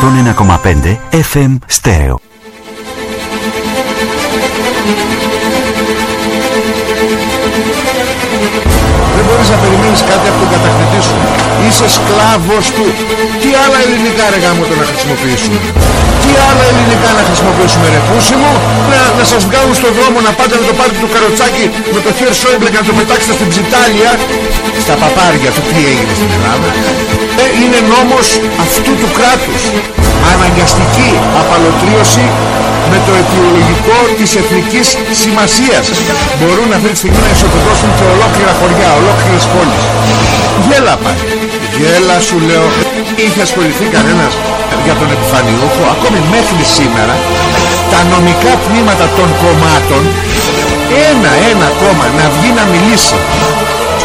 Τον ενακόμα απέντε, FM, στέρεο. Είσαι σκλάβος του. Τι άλλα ελληνικά ρε γάμο το να χρησιμοποιήσουμε; Τι άλλα ελληνικά να χρησιμοποιήσουμε ρε πούσι μου; Να, να σας βγάλουν στον δρόμο να πάτε να το πάρετε το καροτσάκι με το χέρι Σόιμπλε και να το πετάξετε στην ψιτάλια. Στα παπάρια του τι έγινε στην Ελλάδα; Ε, είναι νόμος αυτού του κράτους. Αναγκαστική απαλωτρίωση με το αιτιολογικό της εθνικής σημασίας. Μπορούν αυτή τη στιγμή να ισοπεδώσουν και ολόκληρα χωριά, ολόκληρες πόλεις. Γέλα πάλι. Γέλα σου λέω. Είχε ασχοληθεί κανένας για τον επιφανιούχο, ακόμη μέχρι σήμερα, τα νομικά τμήματα των κομμάτων, ένα-ένα κόμμα να βγει να μιλήσει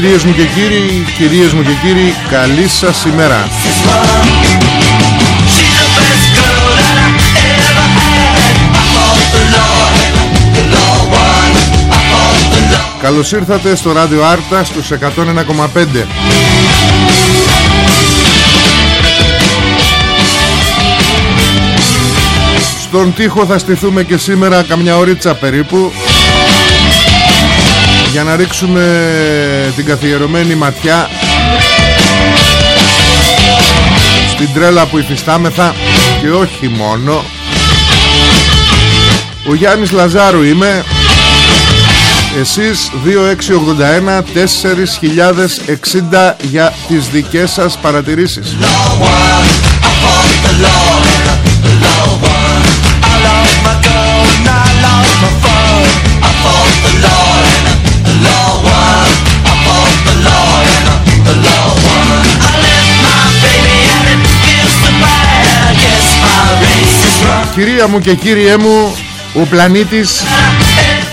Κυρίες μου και κύριοι, κυρίες μου και κύριοι, καλή σας ημέρα. Καλώς ήρθατε στο ράδιο Άρτα στους 101,5 Στον τοίχο θα στηθούμε και σήμερα καμιά ωρίτσα περίπου για να ρίξουμε την καθιερωμένη ματιά στην τρέλα που υφιστάμεθα και όχι μόνο. Ο Γιάννης Λαζάρου είμαι. Εσείς 2681 4060 για τις δικές σας παρατηρήσεις Κυρία μου και κύριέ μου Ο πλανήτης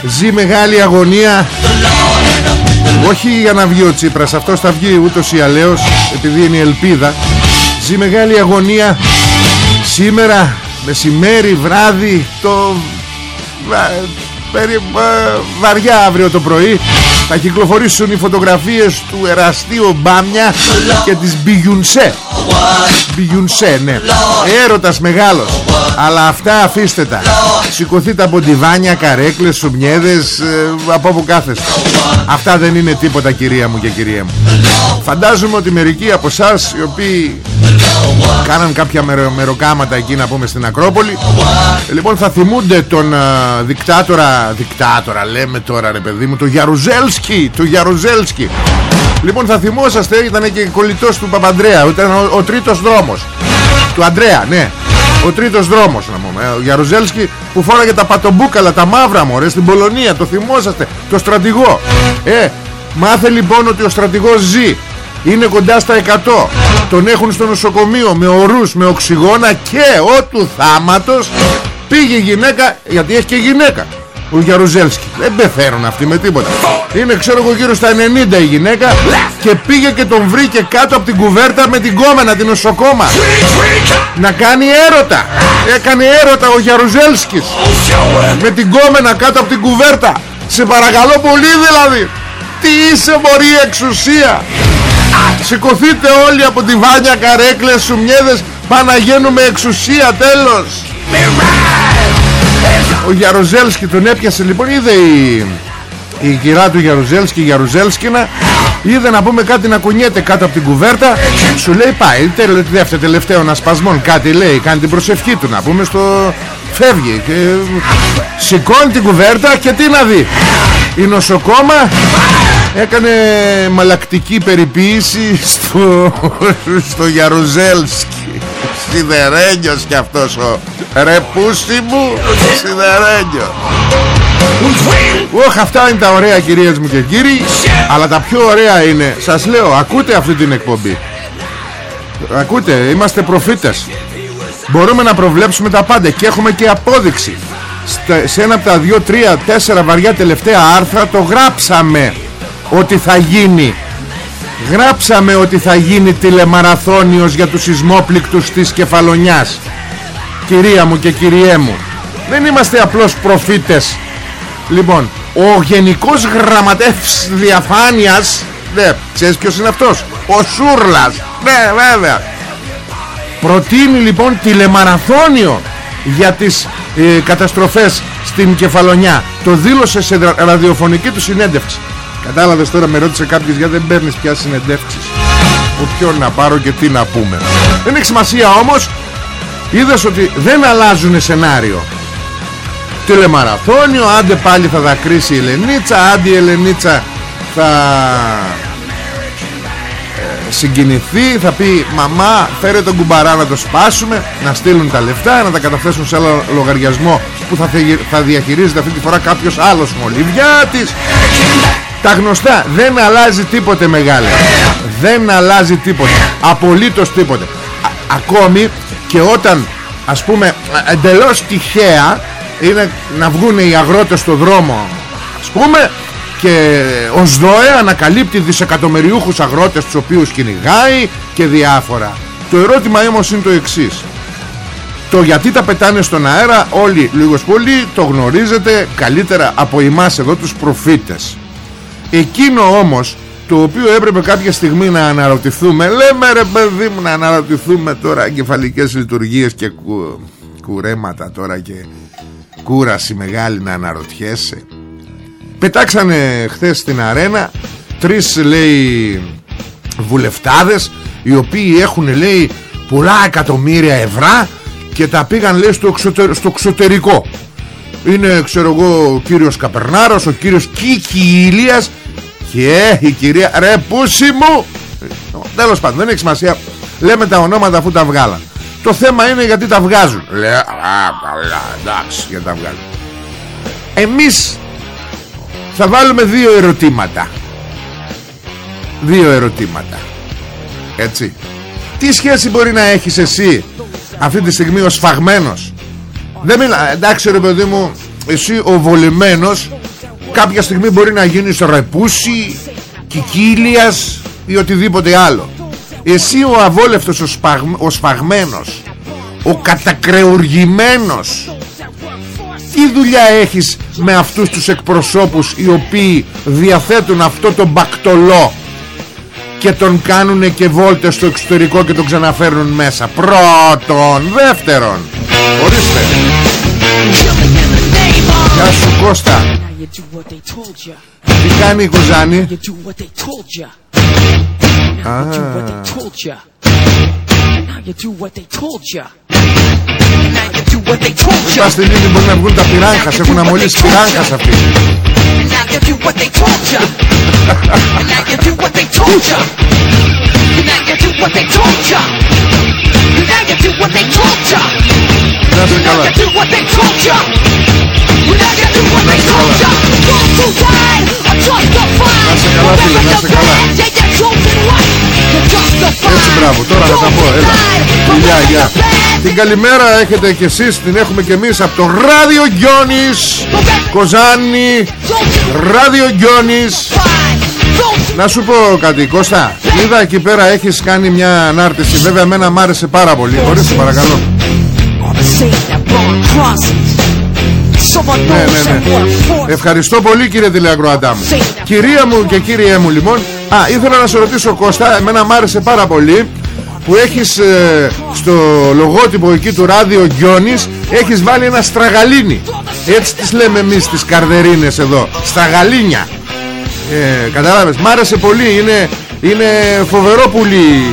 Ζει μεγάλη αγωνία. Όχι για να βγει ο Τσίπρας Αυτός θα βγει ούτως ή αλέως Επειδή είναι η ελπίδα. Ζει μεγάλη αγωνία. Σήμερα Μεσημέρι, βράδυ Το περί, Βαριά αύριο το πρωί θα κυκλοφορήσουν οι φωτογραφίες του εραστείου Μπάμια και της Μπιγιουνσέ Μπιγιουνσέ ναι. Έρωτας μεγάλος. Αλλά αυτά αφήστε τα. Σηκωθείτε από ντιβάνια, καρέκλες, σουμιέδες ε, Από όπου κάθεστε. Αυτά δεν είναι τίποτα κυρία μου και κυρία μου. Φαντάζομαι ότι μερικοί από εσάς Οι οποίοι Κάναν κάποια μεροκάματα εκεί να πούμε στην Ακρόπολη. Λοιπόν θα θυμούνται τον uh, δικτάτορα Δικτάτορα λέμε τώρα ρε παιδί μου Το Γιαρουζέλσκι Το Γιαρουζέλσκι. Λοιπόν θα θυμόσαστε ήταν και κολλητός του Παπαντρέα Ήταν ο, ο τρίτος δρόμος. Του Αντρέα ναι. Ο τρίτος δρόμος να πούμε. Ο Γιαρουζέλσκι που φόραγε τα πατομπούκαλα Τα μαύρα μωρέ στην Πολωνία Το θυμόσαστε Το στρατηγό. Ε μάθε λοιπόν ότι ο στρατηγός ζει είναι κοντά στα 100 τον έχουν στο νοσοκομείο με ορούς, με οξυγόνα και ο του θάματος πήγε γυναίκα γιατί έχει και γυναίκα ο Γιαρουζέλσκι. Δεν πεθαίνουν αυτοί με τίποτα. Είναι ξέρω εγώ γύρω στα 90 η γυναίκα και πήγε και τον βρήκε κάτω από την κουβέρτα με την κόμενα την νοσοκόμα. Να κάνει έρωτα. Έκανε έρωτα ο Γιαρουζέλσκης με την κόμενα κάτω από την κουβέρτα. Σε παρακαλώ πολύ δηλαδή. Τι είσαι μωρή εξουσία Σηκωθείτε όλοι από τη βάνια καρέκλες Σουμιέδες Παναγένουμε εξουσία τέλος. Ο Γιαροζέλσκι τον έπιασε λοιπόν Είδε η, η κυρά του Γιαροζέλσκι Η Γιαροζέλσκινα Είδε να πούμε κάτι να κουνιέται κάτω από την κουβέρτα Σου λέει πάει τελευταίο, τελευταίο ασπασμόν Κάτι λέει κάνει την προσευχή του Να πούμε στο φεύγει και σηκώνει την κουβέρτα και τι να δει η νοσοκόμα έκανε μαλακτική περιποίηση στο, στο Γιαρουζέλσκι. Σιδερένιος κι αυτός ο ρεπούσι μου σιδερένιος. Ωχ αυτά είναι τα ωραία κυρίες μου και κύριοι Αλλά τα πιο ωραία είναι Σας λέω ακούτε αυτή την εκπομπή. Ακούτε είμαστε προφήτες. Μπορούμε να προβλέψουμε τα πάντα Και έχουμε και απόδειξη Σε ένα από τα δύο, τρία, τέσσερα βαριά τελευταία άρθρα Το γράψαμε Ότι θα γίνει. Γράψαμε ότι θα γίνει τηλεμαραθώνιος για τους σεισμόπληκτους της Κεφαλονιάς. Κυρία μου και κυριέ μου Δεν είμαστε απλώς προφήτες. Λοιπόν Ο γενικός γραμματεύς διαφάνειας Ναι ξέρεις ποιος είναι αυτός; Ο Σούρλας. Ναι βέβαια. Προτείνει λοιπόν τηλεμαραθώνιο για τις ε, καταστροφές στην Κεφαλονιά. Το δήλωσε σε ραδιοφωνική του συνέντευξη. Κατάλαβες τώρα με ρώτησε κάποιος γιατί δεν παίρνεις πια συνεντεύξεις; Ο ποιον να πάρω και τι να πούμε Δεν έχει σημασία όμως Είδες ότι δεν αλλάζουν σενάριο. Τηλεμαραθώνιο Άντε πάλι θα δακρύσει η Ελενίτσα Άντε η Ελενίτσα θα ε, συγκινηθεί Θα πει μαμά φέρε τον κουμπαρά να το σπάσουμε Να στείλουν τα λεφτά Να τα καταθέσουν σε άλλο λογαριασμό Που θα, θα διαχειρίζεται αυτή τη φορά κάποιος άλλος μολυβιάτης τα γνωστά δεν αλλάζει τίποτε μεγάλε. Δεν αλλάζει τίποτε. Απολύτως τίποτε. Ακόμη και όταν ας πούμε εντελώς τυχαία είναι να βγουν οι αγρότες στο δρόμο ας πούμε και ο ΣΔΟΕ ανακαλύπτει δισεκατομμυριούχους αγρότες τους οποίους κυνηγάει και διάφορα. Το ερώτημα όμως είναι το εξής. Το γιατί τα πετάνε στον αέρα όλοι λίγος πολύ το γνωρίζετε καλύτερα από εμάς εδώ τους προφήτες. Εκείνο όμως το οποίο έπρεπε κάποια στιγμή να αναρωτηθούμε Λέμε ρε παιδί μου να αναρωτηθούμε τώρα εγκεφαλικές λειτουργίες και κου, κουρέματα τώρα και κούραση μεγάλη να αναρωτιέσαι Πετάξανε χθες στην αρένα Τρεις λέει βουλευτάδες Οι οποίοι έχουν λέει πολλά εκατομμύρια ευρώ Και τα πήγαν λέει στο, στο εξωτερικό. Είναι ξέρω εγώ ο κύριος Καπερνάρος Ο κύριος Κίκη Ηλίας Και η κυρία Ρε πούσι μου! Τέλος πάντων δεν έχει σημασία. Λέμε τα ονόματα αφού τα βγάλαν. Το θέμα είναι γιατί τα βγάζουν. Λέει α καλά εντάξει γιατί τα βγάζουν Εμείς Θα βάλουμε δύο ερωτήματα. Δύο ερωτήματα. Έτσι. Τι σχέση μπορεί να έχεις εσύ Αυτή τη στιγμή ο σφαγμένος δεν μιλά, εντάξει ρε παιδί μου Εσύ ο βολεμένος Κάποια στιγμή μπορεί να γίνεις ρεπούσι Κικίλιας Ή οτιδήποτε άλλο. Εσύ ο αβόλευτος ο, σπαγ, ο σφαγμένος Ο κατακρεουργημένος Τι δουλειά έχεις Με αυτούς τους εκπροσώπους Οι οποίοι διαθέτουν αυτό το μπακτολό και τον κάνουν και βόλτες στο εξωτερικό και τον ξαναφέρνουν μέσα; Πρώτον. Δεύτερον. Ορίστε. Γεια σου Κώστα. Τι κάνει η Κουζάνη Είπα στην Λίλη μπορεί να βγουν τα πυράγχας Έχουν αμολύσει πυράγχας αυτοί. Να σε καλά. Να σε καλά φίλε, να σε καλά Έτσι μπράβο, τώρα θα τα πω, έλα. Γεια, γεια. Την καλημέρα έχετε κι εσείς, την έχουμε κι εμείς από το Ράδιο Γκιόνης Κοζάνη Ράδιο Γκιόνης να σου πω κάτι Κώστα. Είδα εκεί πέρα έχεις κάνει μια ανάρτηση. Βέβαια εμένα μ' άρεσε πάρα πολύ. Ορίστε παρακαλώ. Ναι, ναι, ναι. Ευχαριστώ πολύ κύριε τηλεακροατά μου. Κυρία μου και κύριέ μου λοιπόν Α ήθελα να σε ρωτήσω Κώστα Εμένα μ' άρεσε πάρα πολύ που έχεις ε, στο λογότυπο εκεί του ράδιο Γκιόνης έχεις βάλει ένα στραγαλίνι. Έτσι τις λέμε εμείς τις καρδερίνες εδώ στραγαλίνια. Ε, κατάλαβες μ' άρεσε πολύ είναι, είναι φοβερό πουλί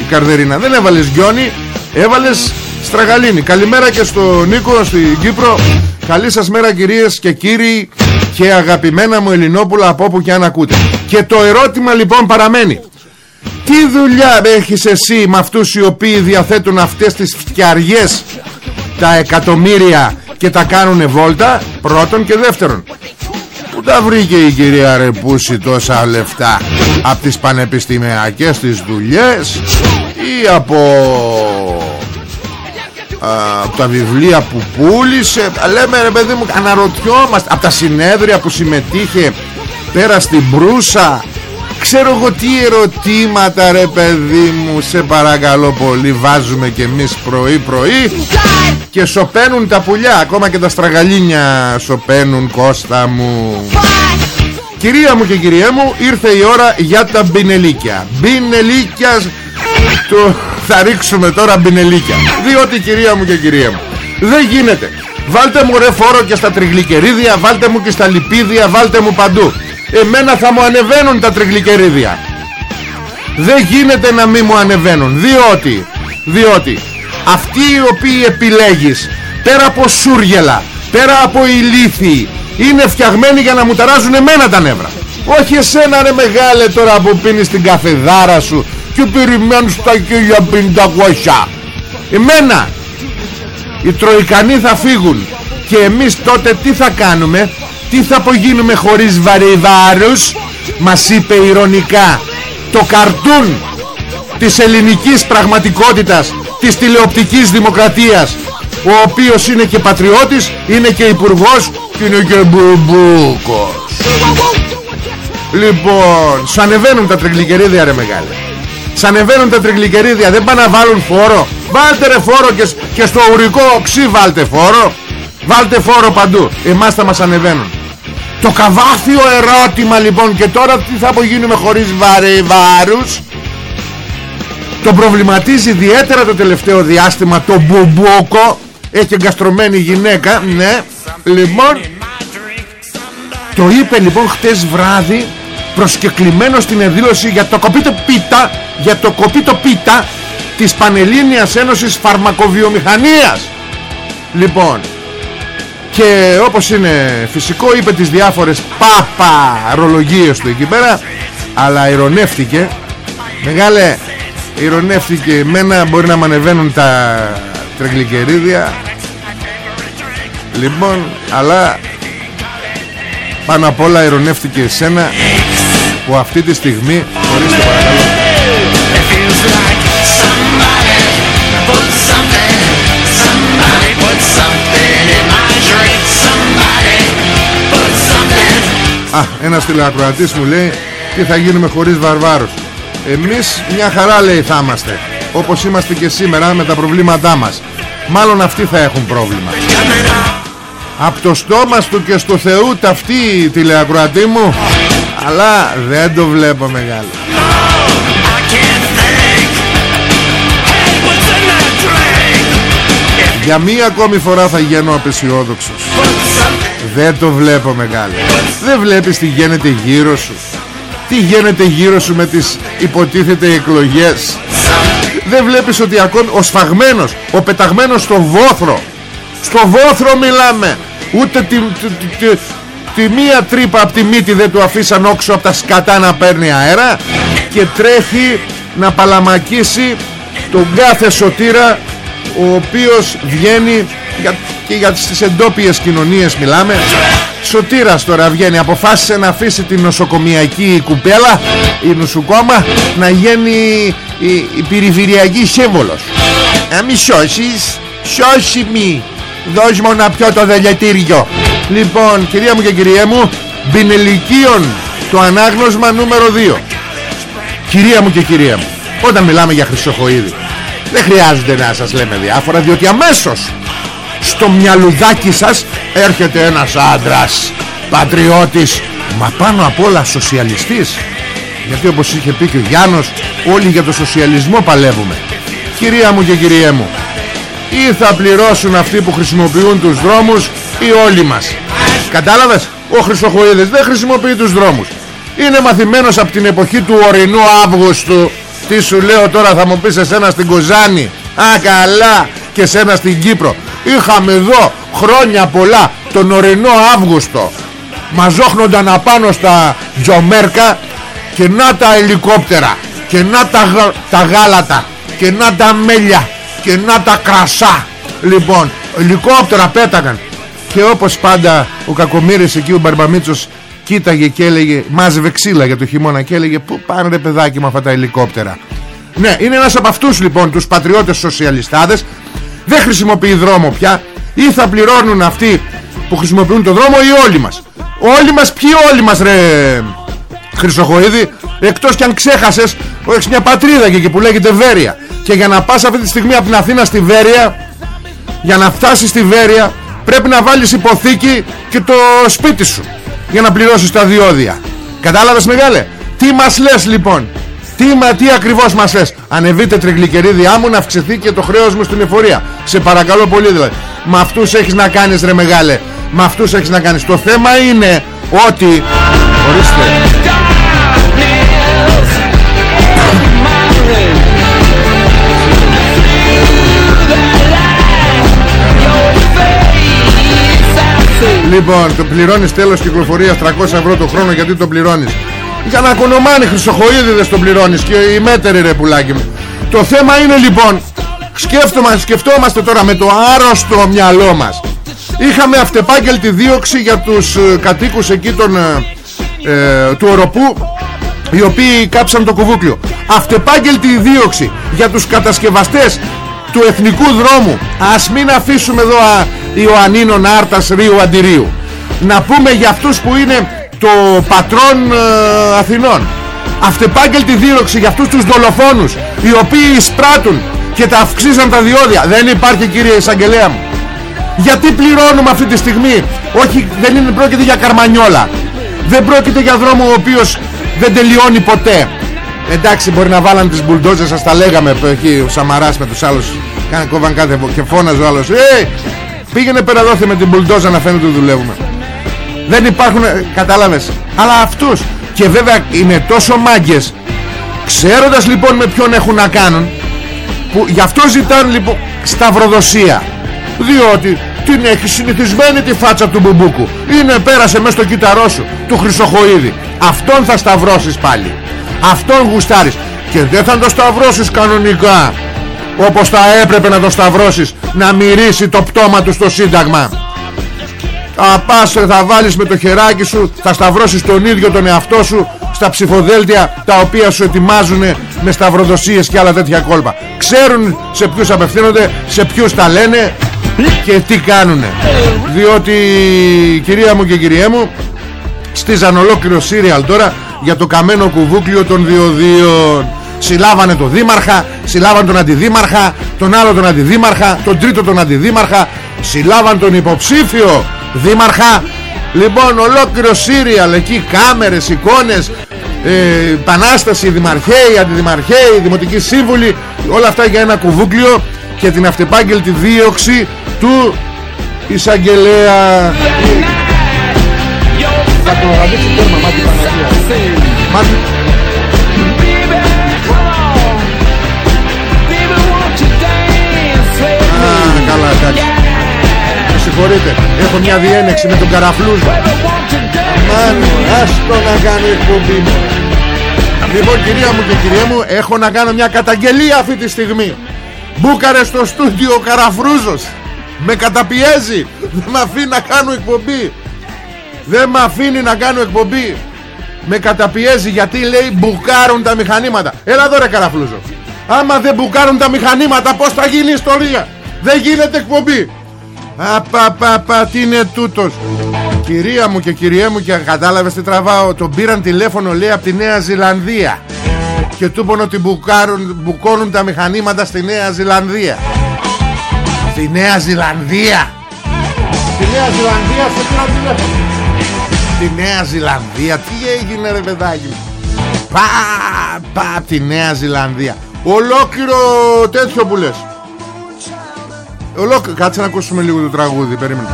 η καρδερίνα. Δεν έβαλες Γκιόνι έβαλες στραγαλίνι. Καλημέρα και στο Νίκο στην Κύπρο καλή σας μέρα κυρίες και κύριοι και αγαπημένα μου Ελληνόπουλα από όπου και αν ακούτε. Και το ερώτημα λοιπόν παραμένει. Τι δουλειά έχεις εσύ με αυτούς οι οποίοι διαθέτουν αυτές τις φτιαριές τα εκατομμύρια και τα κάνουν βόλτα πρώτον και δεύτερον; Πού τα βρήκε η κυρία Ρεπούση τόσα λεφτά; Από τις πανεπιστημιακές της δουλειές ή από από τα βιβλία που πούλησε. Λέμε ρε παιδί μου αναρωτιόμαστε. Από τα συνέδρια που συμμετείχε πέρα στην Μπρούσα ξέρω εγώ τι ερωτήματα ρε παιδί μου. Σε παρακαλώ πολύ Βάζουμε και εμείς πρωί πρωί. Και σωπαίνουν τα πουλιά. Ακόμα και τα στραγαλίνια σωπαίνουν Κώστα μου. Κυρία μου και κυρία μου Ήρθε η ώρα για τα μπινελίκια. Μπινελίκιας το... Θα ρίξουμε τώρα μπινελίκια. Διότι κυρία μου και κυρία μου Δεν γίνεται. Βάλτε μου ρε φόρο και στα τριγλικερίδια Βάλτε μου και στα λιπίδια Βάλτε μου παντού. Εμένα θα μου ανεβαίνουν τα τριγλικερίδια. Δεν γίνεται να μην μου ανεβαίνουν. Διότι διότι αυτοί οι οποίοι επιλέγεις πέρα από σούργελα πέρα από ηλίθιοι είναι φτιαγμένοι για να μου ταράζουν εμένα τα νεύρα. Όχι εσένα ρε μεγάλε τώρα που πίνεις την καφεδάρα σου και περιμένεις τα 1500 εμένα οι τροϊκανοί θα φύγουν. Και εμείς τότε τι θα κάνουμε; Τι θα απογίνουμε χωρίς βαρύβαρους; Μας είπε ηρωνικά. Το καρτούν Της ελληνικής πραγματικότητας Της τηλεοπτικής δημοκρατίας. Ο οποίος είναι και πατριώτης Είναι και υπουργός Και είναι και μπουμπούκος. Λοιπόν Σου ανεβαίνουν τα τριγλικερίδια ρε μεγάλε Σου ανεβαίνουν τα τριγλικερίδια Δεν πάνε να βάλουν φόρο. Βάλτε ρε φόρο και, και στο ουρικό οξύ βάλτε φόρο. Βάλτε φόρο παντού. Εμάς θα μας ανεβαίνουν. Το καβάθιο ερώτημα λοιπόν Και τώρα τι θα απογίνουμε χωρίς βαρύβαρους Το προβληματίζει ιδιαίτερα το τελευταίο διάστημα Το μπουμπούκο. Έχει εγκαστρωμένη γυναίκα. Ναι. Λοιπόν. Το είπε λοιπόν χτες βράδυ Προσκεκλημένος στην εκδήλωση για το κοπίτο πίτα Για το κοπίτο πίτα Της Πανελλήνιας Ένωσης Φαρμακοβιομηχανίας. Λοιπόν και όπως είναι φυσικό είπε τις διάφορες παπαρολογίες του εκεί πέρα αλλά ηρωνεύτηκε. Μεγάλε ηρωνεύτηκε. Εμένα μπορεί να μανεβαίνουν τα τρεγλικερίδια λοιπόν αλλά πάνω απ' όλα ηρωνεύτηκε εσένα που αυτή τη στιγμή χωρίστε παρακαλώ. Α, ένας τηλεακροατής μου λέει Τι θα γίνουμε χωρίς βαρβάρους Εμείς μια χαρά λέει θα είμαστε Όπως είμαστε και σήμερα με τα προβλήματά μας. Μάλλον αυτοί θα έχουν πρόβλημα. Από το στόμα του και στο Θεού ταυτή τηλεακροατή μου Αλλά δεν το βλέπω μεγάλο. Για μία ακόμη φορά θα γίνω απεσιόδοξος. Δεν το βλέπω μεγάλο. Δεν βλέπεις τι γίνεται γύρω σου. Τι γίνεται γύρω σου με τις υποτίθεται εκλογές. Δεν βλέπεις ότι ακόμη ο σφαγμένος Ο πεταγμένος στο βόθρο. Στο βόθρο μιλάμε. Ούτε τη, τη, τη, τη μία τρύπα από τη μύτη δεν του αφήσαν όξω από τα σκατά να παίρνει αέρα Και τρέχει να παλαμακίσει τον κάθε σωτήρα ο οποίος βγαίνει για, και για τις εντόπιες κοινωνίες μιλάμε. Σωτήρας τώρα βγαίνει αποφάσισε να αφήσει την νοσοκομιακή κουπέλα η νοσοκόμα να γίνει η, η περιφερειακή σύμβολος. Να μη σώσεις σώσεις μη. Δώσ' μου να πιω το δελετήριο λοιπόν κυρία μου και κυρία μου μπινελικίων το ανάγνωσμα νούμερο 2 κυρία μου και κυρία μου όταν μιλάμε για χρυσοχοίδη δεν χρειάζεται να σας λέμε διάφορα Διότι αμέσως Στο μυαλουδάκι σας Έρχεται ένας άντρας Πατριώτης Μα πάνω απ' όλα σοσιαλιστής. Γιατί όπως είχε πει και ο Γιάννος όλοι για το σοσιαλισμό παλεύουμε. Κυρία μου και κυριέ μου ή θα πληρώσουν αυτοί που χρησιμοποιούν τους δρόμους ή όλοι μας. Κατάλαβες; Ο Χρυσοχοίδης δεν χρησιμοποιεί τους δρόμους. Είναι μαθημένος από την εποχή του ορεινού Αύγουστου. Τι σου λέω τώρα θα μου πεις εσένα στην Κοζάνη; Α καλά. Και σένα στην Κύπρο. Είχαμε εδώ χρόνια πολλά Τον ορεινό Αύγουστο. Μαζόχνονταν απάνω στα Τζομέρκα Και να τα ελικόπτερα Και να τα, τα γάλατα Και να τα μέλια Και να τα κρασά. Λοιπόν ελικόπτερα πέταγαν Και όπως πάντα ο Κακομύρης εκεί ο Μπαρμπαμίτσος Κοίταγε και έλεγε Μάζευε ξύλα για το χειμώνα Και έλεγε πού πάνε ρε παιδάκι με αυτά τα ελικόπτερα Ναι είναι ένας από αυτούς λοιπόν Τους πατριώτες σοσιαλιστάδες. Δεν χρησιμοποιεί δρόμο πια. Ή θα πληρώνουν αυτοί που χρησιμοποιούν το δρόμο Ή όλοι μας. Όλοι μας ποιοι όλοι μας ρε Χρυσοχοίδη Εκτός κι αν ξέχασες Έχεις μια πατρίδα και εκεί που λέγεται Βέρεια. Και για να πας αυτή τη στιγμή από την Αθήνα στη Βέρεια Για να φτάσεις στη Βέρεια Πρέπει να βάλεις υποθήκη και το σπίτι σου για να πληρώσεις τα διόδια. Κατάλαβες μεγάλε Τι μας λες λοιπόν; Τι, μα, τι ακριβώς μας λες; Ανεβείτε τριγλικερίδια μου να αυξηθεί και το χρέος μου στην εφορία. Σε παρακαλώ πολύ δηλαδή. Με αυτούς έχεις να κάνεις ρε μεγάλε Με αυτούς έχεις να κάνεις. Το θέμα είναι ότι Ορίστε Λοιπόν, το πληρώνεις τέλος κυκλοφορίας 300 ευρώ το χρόνο γιατί το πληρώνεις; Για να κονομάνει χρυσοχοίδιδες το πληρώνεις. Και η μέτερη ρε πουλάκι μου. Το θέμα είναι λοιπόν σκέφτομαι, Σκεφτόμαστε τώρα με το άρρωστο μυαλό μας. Είχαμε αυτεπάγγελτη δίωξη για τους ε, κατοίκους εκεί των, ε, ε, του Οροπού οι οποίοι κάψαν το κουβούκλιο. Αυτεπάγγελτη δίωξη για τους κατασκευαστές του εθνικού δρόμου. Ας μην αφήσουμε εδώ Ιωαννίνων Άρτας Ρίου Αντιρίου να πούμε για αυτούς που είναι το πατρόν ε, Αθηνών. Αυτεπάγγελτη δίωξη για αυτούς τους δολοφόνους οι οποίοι εισπράττουν και τα αυξήσαν τα διόδια. Δεν υπάρχει κύριε εισαγγελέα μου. Γιατί πληρώνουμε αυτή τη στιγμή; Όχι δεν είναι πρόκειται για καρμανιόλα. Δεν πρόκειται για δρόμο ο οποίος δεν τελειώνει ποτέ εντάξει μπορεί να βάλαν τις μπουλντόζες σας τα λέγαμε εκεί ο Σαμαράς με τους άλλους. Κάνε κόβαν κάθε και φώναζε ο άλλος. «Ε, Πήγαινε πέρα δόθε με την μπουλντόζα να φαίνεται ότι δουλεύουμε. Δεν υπάρχουν ε, Κατάλαβες. Αλλά αυτούς. Και βέβαια είναι τόσο μάγκες. Ξέροντας λοιπόν με ποιον έχουν να κάνουν Που γι' αυτό ζητάνε λοιπόν Σταυροδοσία. Διότι την έχει συνηθισμένη τη φάτσα του Μπουμπούκου. Είναι πέρασε μέσα στο κύτταρό σου Του Χρυσοχοίδη. Αυτόν θα σταυρώσεις πάλι Αυτόν γουστάρεις. Και δεν θα το σταυρώσεις κανονικά όπως θα έπρεπε να το σταυρώσεις να μυρίσει το πτώμα του στο σύνταγμα. Θα πας θα βάλεις με το χεράκι σου θα σταυρώσεις τον ίδιο τον εαυτό σου στα ψηφοδέλτια τα οποία σου ετοιμάζουν με σταυροδοσίες και άλλα τέτοια κόλπα. Ξέρουν σε ποιους απευθύνονται σε ποιους τα λένε και τι κάνουνε. Διότι κυρία μου και κυριέ μου στίζαν ολόκληρο σύριαλ τώρα για το καμένο κουβούκλιο των διοδίων. Συλλάβανε τον δήμαρχα συλλάβανε τον αντιδήμαρχα τον άλλο τον αντιδήμαρχα τον τρίτο τον αντιδήμαρχα. Συλλάβανε τον υποψήφιο δήμαρχα. Λοιπόν ολόκληρο Σύριαλ εκεί κάμερες, εικόνες ε, Πανάσταση, δημαρχαίοι, αντιδημαρχαίοι, δημοτικοί σύμβουλοι όλα αυτά για ένα κουβούκλιο και την αυτεπάγγελτη δίωξη του εισαγγελέα. Θα το τέρμα μάτι. Παναγία καλά εντάξει. Με συγχωρείτε. Έχω μια διένεξη με τον Καραφλούζο. Αμάν Άστο να κάνω εκπομπή. Μου Λοιπόν κυρία μου και κυρία μου Έχω να κάνω μια καταγγελία αυτή τη στιγμή. Μπούκαρε στο στούντιο ο Καραφρούζος. Με καταπιέζει. Δεν με αφήνει να κάνω εκπομπή. Δεν με αφήνει να κάνω εκπομπή Με καταπιέζει γιατί λέει μπουκάρουν τα μηχανήματα. Έλα εδώ ρε Καραφλούζο. Άμα δεν μπουκάρουν τα μηχανήματα Πως θα γίνει η ιστορία; Δεν γίνεται εκπομπή. Απαπαπα τι είναι τούτος; Κυρία μου και κυριέ μου και κατάλαβες τι τραβάω Τον πήραν τηλέφωνο λέει από τη Νέα Ζηλανδία. Και του είπαν ότι μπουκάρουν, μπουκώνουν τα μηχανήματα στη Νέα Ζηλανδία. Στη Νέα Ζηλανδία. Στη Νέα Ζηλανδία σε πήραν τηλέφωνο Στη Νέα Ζηλανδία. Τι έγινε ρε παιδάκι μου; Πα, πα, τη Νέα Ζηλανδία. Ολόκληρο τέτοιο που λες. Ολόκληρο Κάτσε να ακούσουμε λίγο το τραγούδι Περίμενε.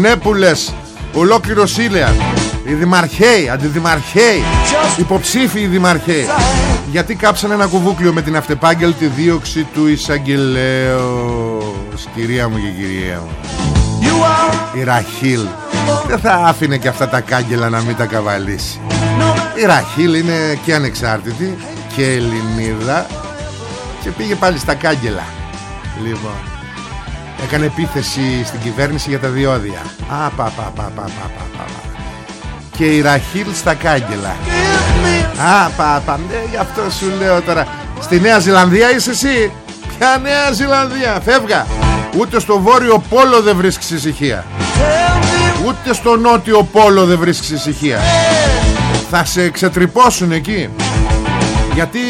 Ναι που λες. Ολόκληρος Σίλεα Οι δημαρχαίοι, αντιδημαρχαίοι. Υποψήφοι οι δημαρχαίοι Γιατί κάψανε ένα κουβούκλιο με την αυτεπάγγελτη δίωξη του εισαγγελέου Κυρία μου και κυρία μου. Η Ραχίλ. Δεν θα άφηνε και αυτά τα κάγκελα να μην τα καβαλήσει. Η Ραχίλ είναι και ανεξάρτητη Και Ελληνίδα Και πήγε πάλι στα κάγκελα. Λοιπόν Έκανε επίθεση στην κυβέρνηση για τα διόδια. Α, πα, πα, πα, πα, πα, πα, Και η Ραχίλ στα κάγκελα. Α, πα, πα, ναι, γι' αυτό σου λέω τώρα. Στη Νέα Ζηλανδία είσαι εσύ; Ποια Νέα Ζηλανδία, φεύγα. Ούτε στο Βόρειο Πόλο δεν βρίσκεις ησυχία. Ούτε στο Νότιο Πόλο δεν βρίσκεις ησυχία. Θα σε ξετρυπώσουν εκεί. Γιατί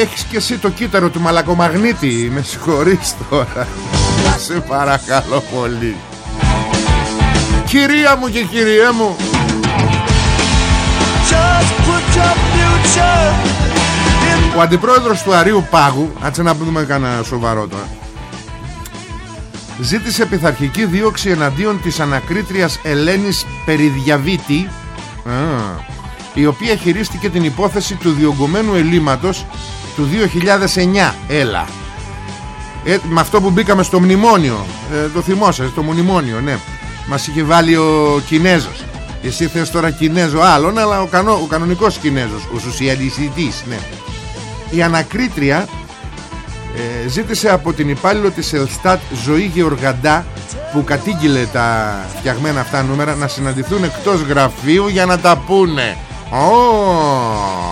έχεις και εσύ το κύτταρο του μαλακομαγνήτη Με συγχωρείς τώρα. Σε παρακαλώ πολύ. Κυρία μου και κυριέ μου Ο αντιπρόεδρος του Αρίου Πάγου Άτσε να πούμε κανένα σοβαρό τώρα Ζήτησε πειθαρχική δίωξη εναντίον της ανακρίτριας Ελένης Περιδιαβίτη α, Η οποία χειρίστηκε την υπόθεση του διωγγωμένου ελλείμματος του 2009 Έλα. Ε, με αυτό που μπήκαμε στο μνημόνιο ε, το θυμόσαστε το μνημόνιο ναι. Μας είχε βάλει ο Κινέζος εσύ θες τώρα Κινέζο άλλον αλλά ο, κανο, ο κανονικός Κινέζος ο σοσιαλιστής ναι. Η ανακρίτρια ε, ζήτησε από την υπάλληλο της Ελστάτ Ζωή Γεωργαντά που κατήγγειλε τα φτιαγμένα αυτά νούμερα να συναντηθούν εκτός γραφείου για να τα πούνε. Oh.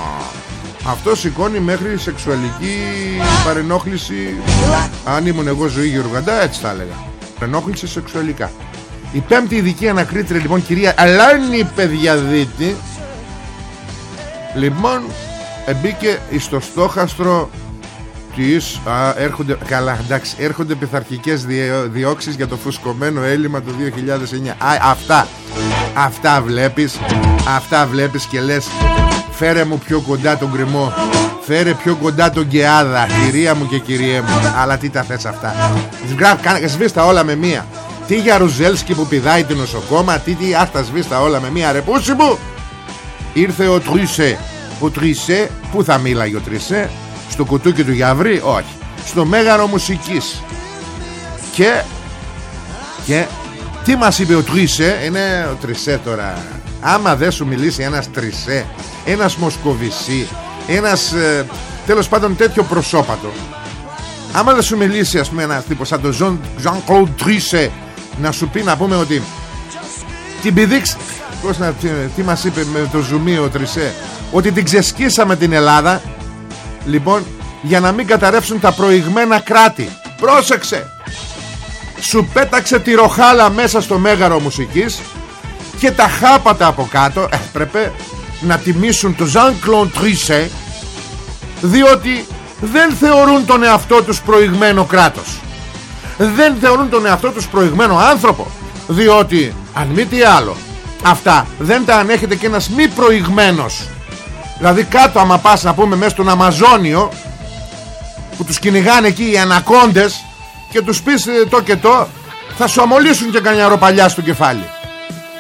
Αυτό σηκώνει μέχρι σεξουαλική παρενόχληση. Αν ήμουν εγώ ζωή Γεωργαντά έτσι θα έλεγα. Παρενόχληση σεξουαλικά Η πέμπτη ειδική ανακρίτρια λοιπόν κυρία Αλάνη Παιδιαδίτη Λοιπόν μπήκε στο στόχαστρο της α, έρχονται, καλά εντάξει έρχονται πειθαρχικές διώξεις για το φουσκωμένο έλλειμμα του 2009 α, αυτά αυτά βλέπεις αυτά βλέπεις και λες Φέρε μου πιο κοντά τον κρεμό Φέρε πιο κοντά τον Γκεάδα Κυρία μου και κυριέ μου Αλλά τι τα θες αυτά. Σβήστα όλα με μία Τι για Ρουζέλσκι που πηδάει την νοσοκόμα Τι τι άστα σβήστα όλα με μία ρε πούσι μου. Ήρθε ο Τρίσέ Ο Τρίσέ Πού θα μίλαγε ο Τρίσέ Στο κουτούκι του Γιαβρή Όχι. Στο Μέγαρο Μουσικής. Και Και Τι μας είπε ο Τρίσέ Είναι ο Τρισέ τώρα. Άμα δεν σου μιλήσει ένας Τρισέ ένας Μοσκοβισή ένας ε, τέλος πάντων τέτοιο προσώπατο άμα δεν σου μιλήσει ας πούμε ένας τύπος σαν τον Jean-Claude Trichet να σου πει να πούμε ότι την πηδήξ πώς να, τι, τι μας είπε με το ζουμί ο Τρισέ; Ότι την ξεσκίσαμε την Ελλάδα λοιπόν για να μην καταρρεύσουν τα προηγμένα κράτη. Πρόσεξε! Σου πέταξε τη ροχάλα μέσα στο μέγαρο μουσικής και τα χάπατα από κάτω έπρεπε να τιμήσουν το Ζαν Κλον Τρίσε διότι δεν θεωρούν τον εαυτό τους προηγμένο κράτος δεν θεωρούν τον εαυτό τους προηγμένο άνθρωπο. Διότι αν μη τι άλλο αυτά δεν τα ανέχεται και ένας μη προηγμένος. Δηλαδή κάτω άμα πας να πούμε μέσα στον Αμαζόνιο που τους κυνηγάνε εκεί οι ανακόντες και τους πεις ε, το και το θα σου αμολύσουν και κανένα ροπαλιά στο κεφάλι.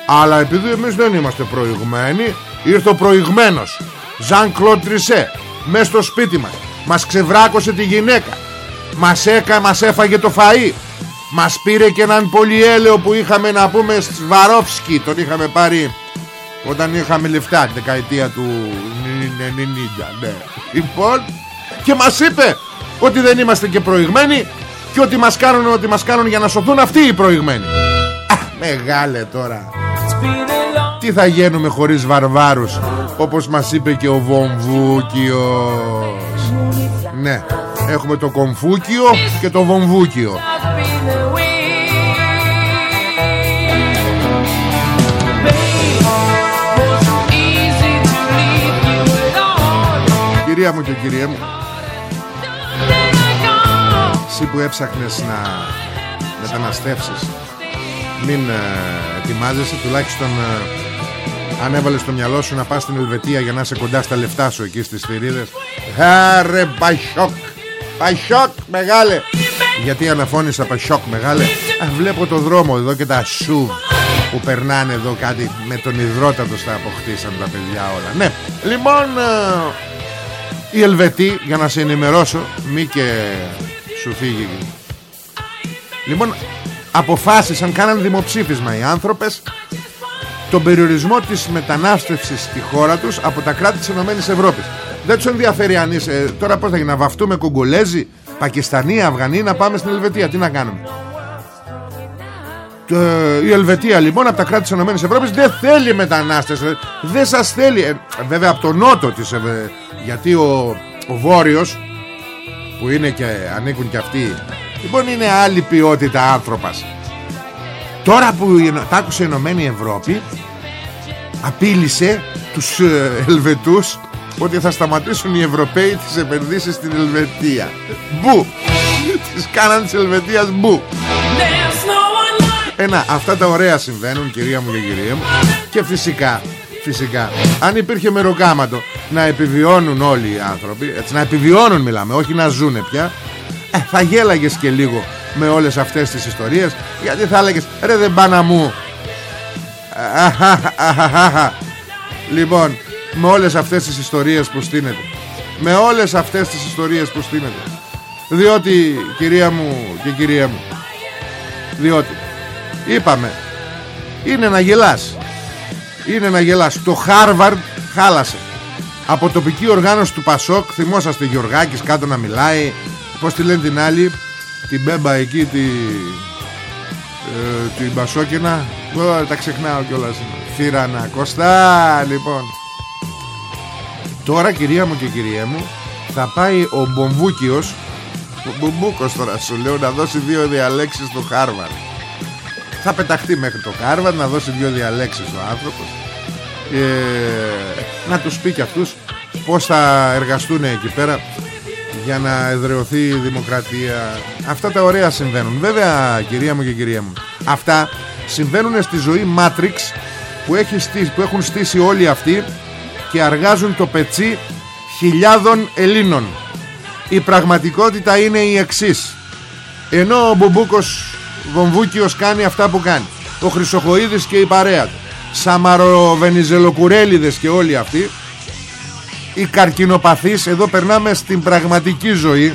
Αλλά επειδή εμείς δεν είμαστε προηγμένοι Ήρθε ο προηγμένος Ζαν Κλοντ Τρισέ Μες στο σπίτι μας. Μας ξεβράκωσε τη γυναίκα Μας έκα, μας έφαγε το φαΐ. Μας πήρε και έναν πολυέλαιο που είχαμε να πούμε Σβαρόφσκι Τον είχαμε πάρει όταν είχαμε λεφτά Την δεκαετία του 90 ναι. Λοιπόν Και μας είπε ότι δεν είμαστε και προηγμένοι Και ότι μας κάνουν, ότι μας κάνουν για να σωθούν αυτοί οι προηγμένοι. Α, μεγάλε τώρα. Τι θα γίνουμε χωρίς βαρβάρους Όπως μας είπε και ο Βομβούκιος. Ναι Έχουμε το Κομφούκιο και το Βομβούκιο. Κυρία μου και κυρία μου εσύ που έψαχνες να μεταναστεύσεις μην ε, ετοιμάζεσαι τουλάχιστον ε, αν έβαλες στο μυαλό σου να πας στην Ελβετία για να είσαι κοντά στα λεφτά σου εκεί στις θηρίδες Άρε πασιόκ Πασιόκ μεγάλε. Γιατί αναφώνησα πασιόκ μεγάλε; Α, Βλέπω το δρόμο εδώ και τα σου που περνάνε εδώ κάτι με τον υδρότατο στα αποκτήσαν τα παιδιά όλα. Ναι. Λοιπόν ε, η Ελβετή για να σε ενημερώσω μη και σου φύγει. Λοιπόν αποφάσισαν, κάναν δημοψήφισμα οι άνθρωπες τον περιορισμό της μετανάστευσης στη χώρα τους από τα κράτη της Ενωμένης Ευρώπης. Δεν τους ενδιαφέρει αν είσαι, τώρα πώς θα γίνει, να βαφτούμε Κογκολέζοι, Πακιστανοί, Αφγανοί, να πάμε στην Ελβετία. Τι να κάνουμε; Η Ελβετία λοιπόν από τα κράτη της Ενωμένης Ευρώπης δεν θέλει μετανάστες. Δεν σας θέλει. Ε, βέβαια από το νότο της, ε, γιατί ο, ο Βόρειος που είναι και ανήκουν και αυτοί Λοιπόν είναι άλλη ποιότητα άνθρωπας Τώρα που τα άκουσε η Ενωμένη Ευρώπη Απείλησε τους ε, Ελβετούς Ότι θα σταματήσουν οι Ευρωπαίοι τις επενδύσεις στην Ελβετία. Μπου! Τις κάναν της Ελβετίας μπου. Ένα αυτά τα ωραία συμβαίνουν κυρία μου και κυρία μου. Και φυσικά Φυσικά Αν υπήρχε μεροκάματο Να επιβιώνουν όλοι οι άνθρωποι έτσι, Να επιβιώνουν μιλάμε Όχι να ζουνε πια ε, θα γέλαγες και λίγο με όλες αυτές τις ιστορίες γιατί θα έλεγες ρε δεν πάνα μου λοιπόν με όλες αυτές τις ιστορίες που στείνεται. Με όλες αυτές τις ιστορίες που στείνεται. Διότι κυρία μου και κυρία μου διότι είπαμε είναι να γελάς. Είναι να γελάς. Το Χάρβαρντ χάλασε. Από τοπική οργάνωση του Πασόκ θυμόσαστε Γιωργάκης κάτω να μιλάει Πώς τη λένε την άλλη Την μπέμπα εκεί τη, ε, Την Μπασόκινα ε, Τα ξεχνάω κιόλας. Θύρανα Κωστά λοιπόν Τώρα κυρία μου και κυρία μου Θα πάει ο Μπομβούκιος. Ο Μπομβούκος τώρα σου λέω Να δώσει δύο διαλέξεις στο Χάρβαρ. Θα πεταχτεί μέχρι το Χάρβαρ Να δώσει δύο διαλέξεις ο άνθρωπος. Ε, Να τους πει και αυτούς Πώς θα εργαστούν εκεί πέρα για να εδρεωθεί η δημοκρατία. Αυτά τα ωραία συμβαίνουν. Βέβαια κυρία μου και κυρία μου αυτά συμβαίνουν στη ζωή Matrix που, έχει στήσει, που έχουν στήσει όλοι αυτοί και αργάζουν το πετσί χιλιάδων Ελλήνων. Η πραγματικότητα είναι η εξής. Ενώ ο Μπουμπούκος Βομβούκιος κάνει αυτά που κάνει ο Χρυσοχοίδης και η παρέα του Σαμαροβενιζελοκουρέλιδες και όλοι αυτοί οι καρκινοπαθείς εδώ περνάμε στην πραγματική ζωή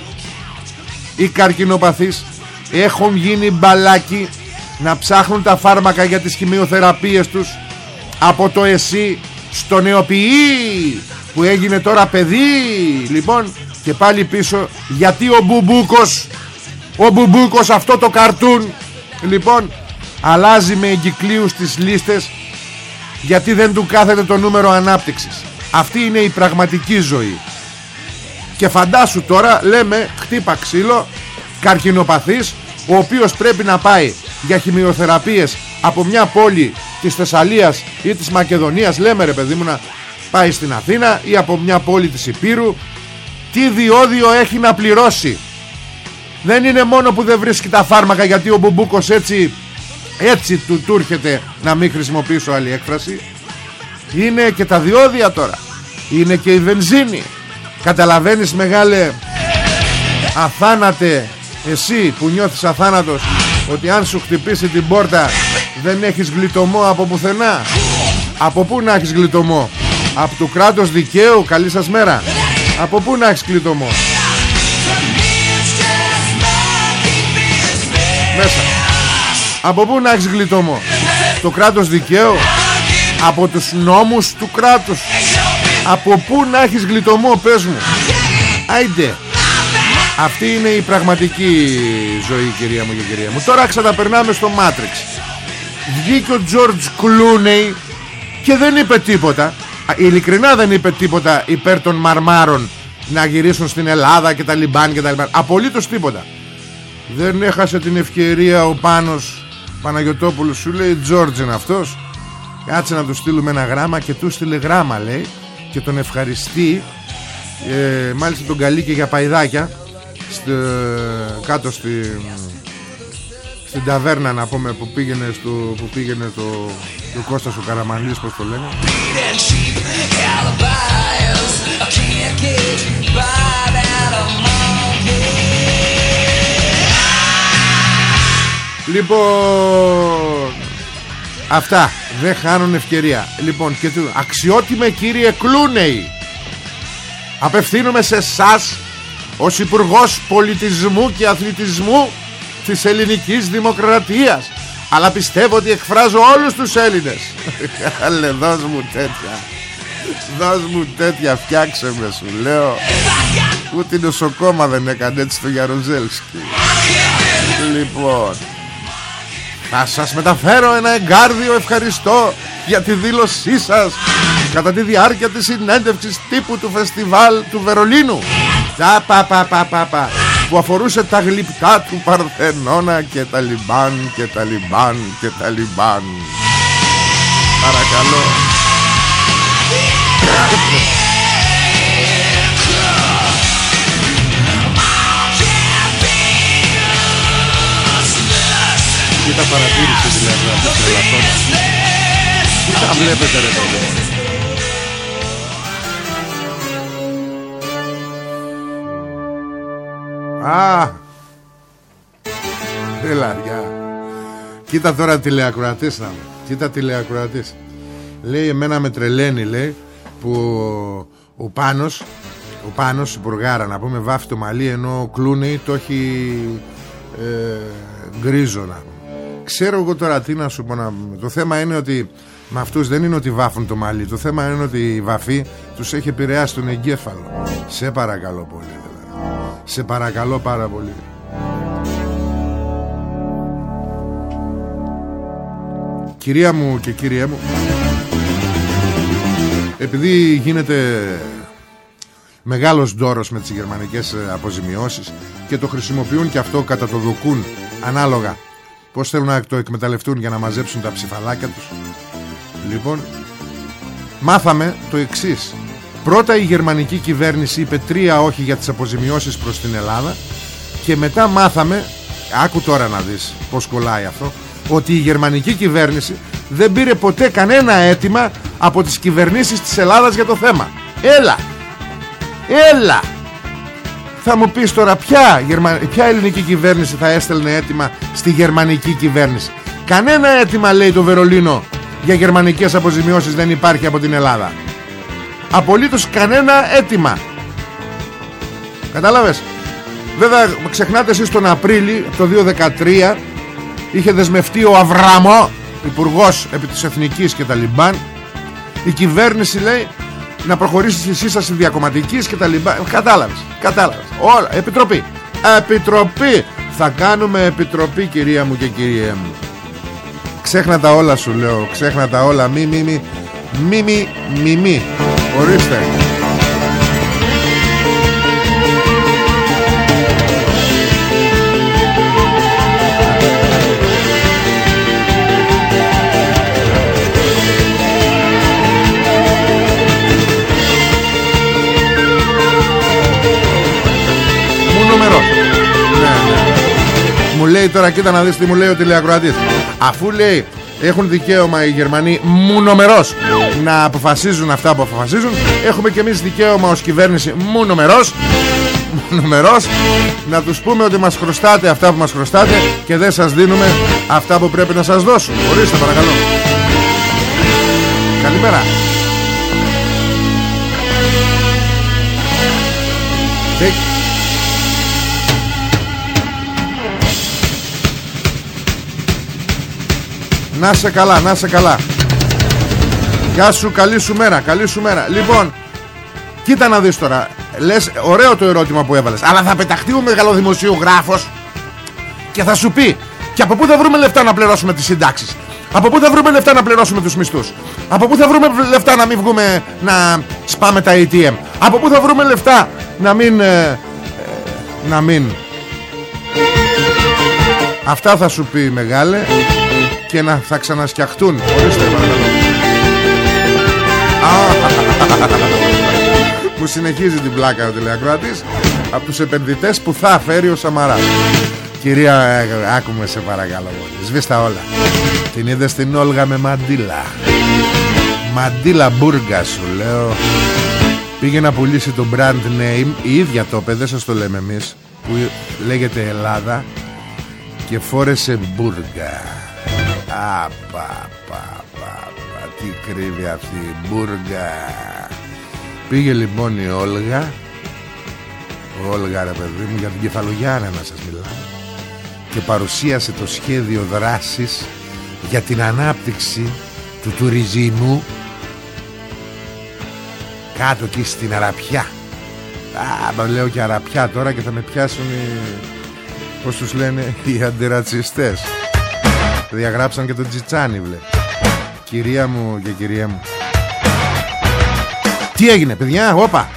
οι καρκινοπαθείς έχουν γίνει μπαλάκι να ψάχνουν τα φάρμακα για τις χημειοθεραπείες τους από το εσύ στο νεοποιή που έγινε τώρα παιδί. Λοιπόν και πάλι πίσω γιατί ο Μπουμπούκος ο Μπουμπούκος αυτό το καρτούν. Λοιπόν αλλάζει με εγκυκλίους τις λίστες γιατί δεν του κάθεται το νούμερο ανάπτυξης. Αυτή είναι η πραγματική ζωή. Και φαντάσου τώρα Λέμε χτύπα ξύλο Καρκινοπαθής Ο οποίος πρέπει να πάει για χημειοθεραπείες Από μια πόλη της Θεσσαλίας Ή της Μακεδονίας Λέμε ρε παιδί μου να πάει στην Αθήνα Ή από μια πόλη της Υπήρου Τι διόδιο έχει να πληρώσει. Δεν είναι μόνο που δεν βρίσκει τα φάρμακα Γιατί ο Μπουμπούκος έτσι Έτσι του του έρχεται Να μην χρησιμοποιήσω άλλη έκφραση. Είναι και τα διόδια τώρα. Είναι και η βενζίνη. Καταλαβαίνεις μεγάλε Αθάνατε Εσύ που νιώθεις αθάνατος Ότι αν σου χτυπήσει την πόρτα Δεν έχεις γλιτωμό από πουθενά. Από πού να έχεις γλιτωμό; Από το κράτος δικαίου Καλή σας μέρα. Από πού να έχεις γλιτωμό; Μέσα. Από πού να έχεις γλιτωμό; Το κράτος δικαίου; Από τους νόμους του κράτους. Από πού να έχεις γλιτωμό πες μου; Άιντε Αυτή είναι η πραγματική ζωή κυρία μου και κυρία μου. Τώρα ξαναπερνάμε στο Matrix. Βγήκε ο George Clooney Και δεν είπε τίποτα. Ειλικρινά δεν είπε τίποτα υπέρ των μαρμάρων Να γυρίσουν στην Ελλάδα και τα Λιμπάν και τα Λιμπάν. Απολύτως τίποτα. Δεν έχασε την ευκαιρία ο Πάνος Παναγιωτόπουλος Σου λέει George είναι αυτός. Κάτσε να του στείλουμε ένα γράμμα και του στείλε γράμμα λέει και τον ευχαριστεί ε, μάλιστα τον καλεί και για παϊδάκια στη, κάτω στη, στην ταβέρνα να πούμε που πήγαινε, στο, που πήγαινε το, το Κώστας ο Καραμανλής πως το λένε. Λοιπόν Αυτά. Δεν χάνουν ευκαιρία. Λοιπόν και του Αξιότιμε κύριε Κλούνεϊ. Απευθύνουμε σε εσάς ως υπουργός Πολιτισμού και Αθλητισμού της ελληνικής δημοκρατίας. Αλλά πιστεύω ότι εκφράζω όλους τους Έλληνες. Καλέ δώσ' μου τέτοια. Δώσ' μου τέτοια φτιάξε με σου λέω. Ούτε νοσοκόμα δεν έκανε έτσι το Γιαροζέλσκι. Λοιπόν Θα σας μεταφέρω ένα εγκάρδιο ευχαριστώ Για τη δήλωσή σας Κατά τη διάρκεια της συνέντευξης τύπου του φεστιβάλ του Βερολίνου Τα πα πα πα πα πα. Που αφορούσε τα γλυπτά του Παρθενώνα και τα Λιμπάν και τα Λιμπάν και τα Λιμπάν. Παρακαλώ. Κοίτα παρατήρησε δηλαδή Τι τα βλέπετε ρε παιδί Α. Ελαριά Κοίτα τώρα τηλεακροατής να Κοίτα τηλεακροατής Λέει εμένα με τρελαίνει λέει Που ο Πάνος Ο Πάνος η Μπουργάρα να πούμε Βάφει το μαλλί ενώ ο Κλούνεϊ Το έχει ε, γκρίζο να Ξέρω εγώ τώρα τι να σου πω να... Το θέμα είναι ότι με αυτούς δεν είναι ότι βάφουν το μαλλί. Το θέμα είναι ότι η βαφή τους έχει επηρεάσει τον εγκέφαλο. Σε παρακαλώ πολύ σε παρακαλώ πάρα πολύ. Κυρία μου και κύριέ μου Επειδή γίνεται μεγάλος ντόρος με τις γερμανικές ε, αποζημιώσεις και το χρησιμοποιούν και αυτό κατά το δοκούν ανάλογα πως θέλουν να το εκμεταλλευτούν για να μαζέψουν τα ψηφαλάκια τους λοιπόν μάθαμε το εξής Πρώτα η γερμανική κυβέρνηση είπε τρία όχι για τις αποζημιώσεις προς την Ελλάδα και μετά μάθαμε, άκου τώρα να δεις πως κολλάει αυτό, ότι η γερμανική κυβέρνηση δεν πήρε ποτέ κανένα αίτημα από τις κυβερνήσεις της Ελλάδας για το θέμα. Έλα! Έλα! Θα μου πεις τώρα ποια, ποια ελληνική κυβέρνηση θα έστελνε αίτημα στη γερμανική κυβέρνηση. Κανένα αίτημα λέει το Βερολίνο για γερμανικές αποζημιώσεις δεν υπάρχει από την Ελλάδα απολύτως κανένα αίτημα. Κατάλαβες; Βέβαια ξεχνάτε εσείς τον Απρίλη το 2013 είχε δεσμευτεί ο Αβράμο υπουργός επί της Εθνικής και τα Λιμπάν η κυβέρνηση λέει να προχωρήσει στη σύσταση διακομματικής και τα Λιμπάν κατάλαβες, κατάλαβες. Όλα, επιτροπή επιτροπή. Θα κάνουμε επιτροπή κυρία μου και κύριέ μου. Ξέχνα τα όλα σου λέω ξέχνα τα όλα. Μη μη μη μη μη μη μη Ορίστε. Μου νούμερο. Ναι, ναι. Μου λέει τώρα κοίτα να δεις τι μου λέει ο τηλεακροατής Αφού λέει έχουν δικαίωμα οι Γερμανοί μονομερός να αποφασίζουν αυτά που αποφασίζουν. Έχουμε και εμείς δικαίωμα ως κυβέρνηση μονομερός μονομερός να τους πούμε ότι μας χρωστάτε αυτά που μας χρωστάτε και δεν σας δίνουμε αυτά που πρέπει να σας δώσουμε ορίστε παρακαλώ. Καλημέρα Να σε καλά, να σε καλά. Γεια σου, καλή σου μέρα, καλή σου μέρα. Λοιπόν, κοίτα να δεις τώρα. Λες, ωραίο το ερώτημα που έβαλες Αλλά θα πεταχτεί ο μεγαλοδημοσιογράφος Και θα σου πει Και από πού θα βρούμε λεφτά να πληρώσουμε τις συντάξεις; Από πού θα βρούμε λεφτά να πληρώσουμε τους μισθούς; Από πού θα βρούμε λεφτά να μην βγούμε Να σπάμε τα ATM Από πού θα βρούμε λεφτά να μην ε, ε, Να μην Αυτά θα σου πει μεγάλε και να θα ξανασκιαχτούν. Ορίστε Μου συνεχίζει την πλάκα ο τηλεακροατής Από τους επενδυτές που θα φέρει ο Σαμαράς. Κυρία άκουμε σε παρακαλώ Σβήστα όλα. Την είδες στην Όλγα με μαντίλα. Μαντίλα μπουργκα σου λέω. Πήγε να πουλήσει το brand name Η ίδια το είπε δεν σας το λέμε εμείς Που λέγεται Ελλάδα Και φόρεσε μπουργκα Απα πα πα Τι κρύβει αυτή η μπουργκα Πήγε λοιπόν η Όλγα. Όλγα ρε παιδί μου για την κεφαλογιάνα να σας μιλάω. Και παρουσίασε το σχέδιο δράσης για την ανάπτυξη του τουρισμού κάτω εκεί στην Αραπιά. Α, μα λέω και Αραπιά τώρα και θα με πιάσουν οι... Πώς τους λένε οι αντιρατσιστές Διαγράψαν και τον Τζιτσάνι βλέ. Κυρία μου και κυρία μου. Τι έγινε παιδιά Όπα.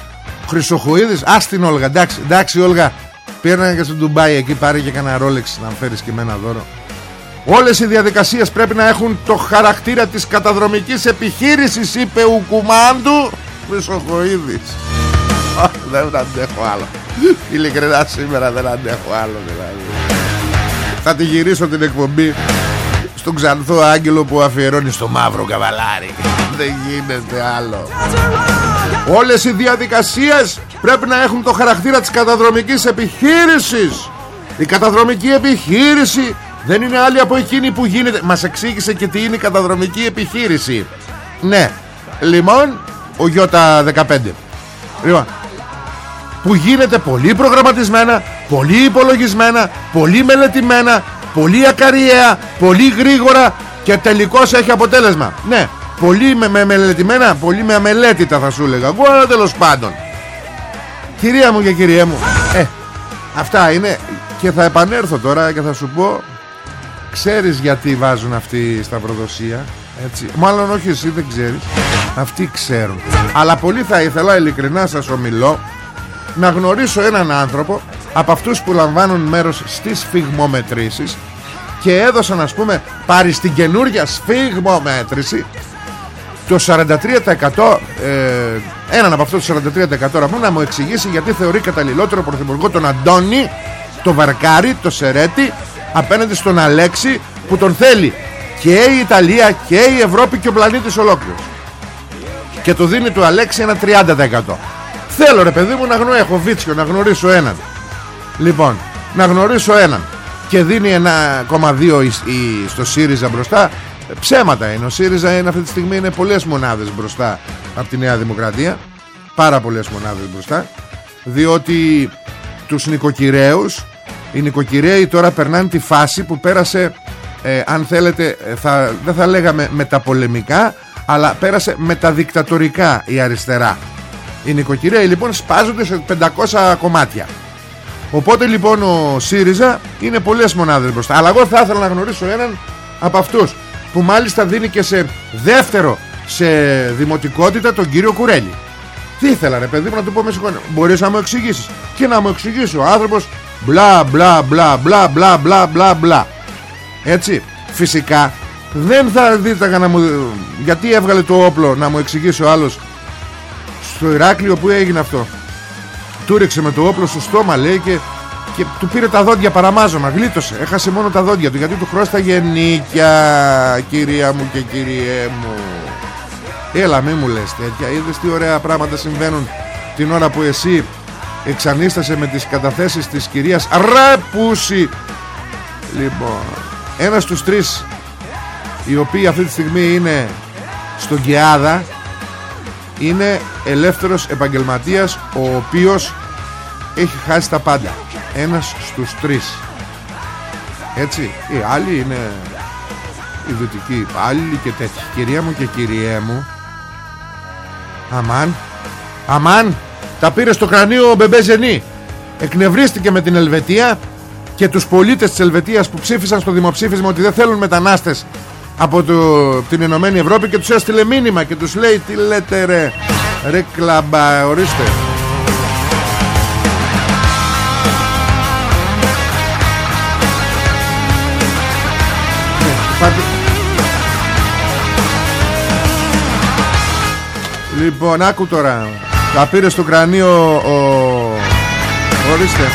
Χρυσοχοίδης Ας την Όλγα. Εντάξει, εντάξει Όλγα Πήραν και στο Ντουμπάι εκεί πάρε και κανένα ρόλεξ να φέρεις και με ένα δώρο. Όλες οι διαδικασίες πρέπει να έχουν το χαρακτήρα της καταδρομικής επιχείρησης είπε ο Κουμάντου Χρυσοχοίδης. Δεν αντέχω άλλο. Ειλικρινά σήμερα δεν αντέχω άλλο δηλαδή. Θα τη γυρίσω την εκπομπή Στον ξανθό άγγελο που αφιερώνει στο μαύρο καβαλάρι. Δεν γίνεται άλλο. Όλες οι διαδικασίες πρέπει να έχουν το χαρακτήρα της καταδρομικής επιχείρησης. Η καταδρομική επιχείρηση δεν είναι άλλη από εκείνη που γίνεται. Μας εξήγησε και τι είναι η καταδρομική επιχείρηση. Ναι. Λοιπόν Ο Γιώτα 15 Λοιπόν Που γίνεται πολύ προγραμματισμένα Πολύ υπολογισμένα Πολύ μελετημένα Πολύ ακαριέα Πολύ γρήγορα Και τελικώς έχει αποτέλεσμα. Ναι Πολύ με, με μελετημένα Πολύ με αμελέτητα θα σου έλεγα Εγώ αλλά τέλος πάντων. Κυρία μου και κυρία μου ε, Αυτά είναι. Και θα επανέλθω τώρα και θα σου πω Ξέρεις γιατί βάζουν αυτοί στα προδοσία έτσι; Μάλλον όχι εσύ δεν ξέρεις. Αυτοί ξέρουν. Αλλά πολύ θα ήθελα ειλικρινά σας ομιλώ Να γνωρίσω έναν άνθρωπο Από αυτούς που λαμβάνουν μέρος στις σφιγμομετρήσεις Και έδωσαν ας πούμε Πάρει στην καινούργια σφιγμομέτρηση το 43% ε, έναν από αυτό το 43% μου να μου εξηγήσει γιατί θεωρεί καταλληλότερο πρωθυπουργό τον Αντώνη το Βαρκάρι, το Σερέτη απέναντι στον Αλέξη που τον θέλει και η Ιταλία και η Ευρώπη και ο πλανήτης ολόκληρος. Και το δίνει του Αλέξη ένα 30% θέλω ρε παιδί μου να γνωρίσω έχω βίτσιο να γνωρίσω έναν λοιπόν να γνωρίσω έναν. Και δίνει 1,2 στο ΣΥΡΙΖΑ μπροστά. Ψέματα είναι. Ο ΣΥΡΙΖΑ είναι αυτή τη στιγμή είναι πολλές μονάδες μπροστά από τη Νέα Δημοκρατία. Πάρα πολλές μονάδες μπροστά. Διότι τους νοικοκυρέους οι νοικοκυρέοι τώρα περνάνε τη φάση που πέρασε ε, αν θέλετε ε, θα, δεν θα λέγαμε μεταπολεμικά αλλά πέρασε μεταδικτατορικά η αριστερά. Οι νοικοκυρέοι λοιπόν σπάζονται σε 500 κομμάτια οπότε λοιπόν ο ΣΥΡΙΖΑ είναι πολλές μονάδες μπροστά. Αλλά εγώ θα ήθελα να γνωρίσω έναν από αυτούς που μάλιστα δίνει και σε δεύτερο σε δημοτικότητα τον κύριο Κουρέλη. Τι ήθελα ρε παιδί μου να του πω με συγχωρεί Μπορείς να μου εξηγήσεις. Και να μου εξηγήσει ο άνθρωπος Μπλα μπλα μπλα μπλα μπλα μπλα μπλα μπλα. Έτσι Φυσικά δεν θα δείτε να μου Γιατί έβγαλε το όπλο να μου εξηγήσει ο άλλος Στο Ηράκλειο που έγινε αυτό Του ρίξε με το όπλο στο στόμα λέει και και του πήρε τα δόντια παραμάζωμα γλίτωσε, έχασε μόνο τα δόντια του γιατί του χρώσταγε νίκια κυρία μου και κυριέ μου. Έλα μη μου λες τέτοια. Είδες τι ωραία πράγματα συμβαίνουν την ώρα που εσύ εξανίστασε με τις καταθέσεις της κυρίας Ρεπούση λοιπόν ένας στους τρεις οι οποίοι αυτή τη στιγμή είναι στον Κεάδα είναι ελεύθερος επαγγελματίας ο οποίος έχει χάσει τα πάντα. Ένας στους τρεις. Έτσι οι άλλοι είναι ιδιωτικοί υπάλληλοι και τέτοιοι. Κυρία μου και κυριέ μου αμάν αμάν τα πήρε στο κρανίο ο Μπεμπέ Ζενή. Εκνευρίστηκε με την Ελβετία και τους πολίτες της Ελβετίας που ψήφισαν στο δημοψήφισμα ότι δεν θέλουν μετανάστες από το, την Ενωμένη Ευρώπη και τους έστειλε μήνυμα και τους λέει τι λέτε ρε ρε κλαμπα ορίστε Λοιπόν άκου τώρα Τα πήρε στο κρανίο ο, Ορίστε.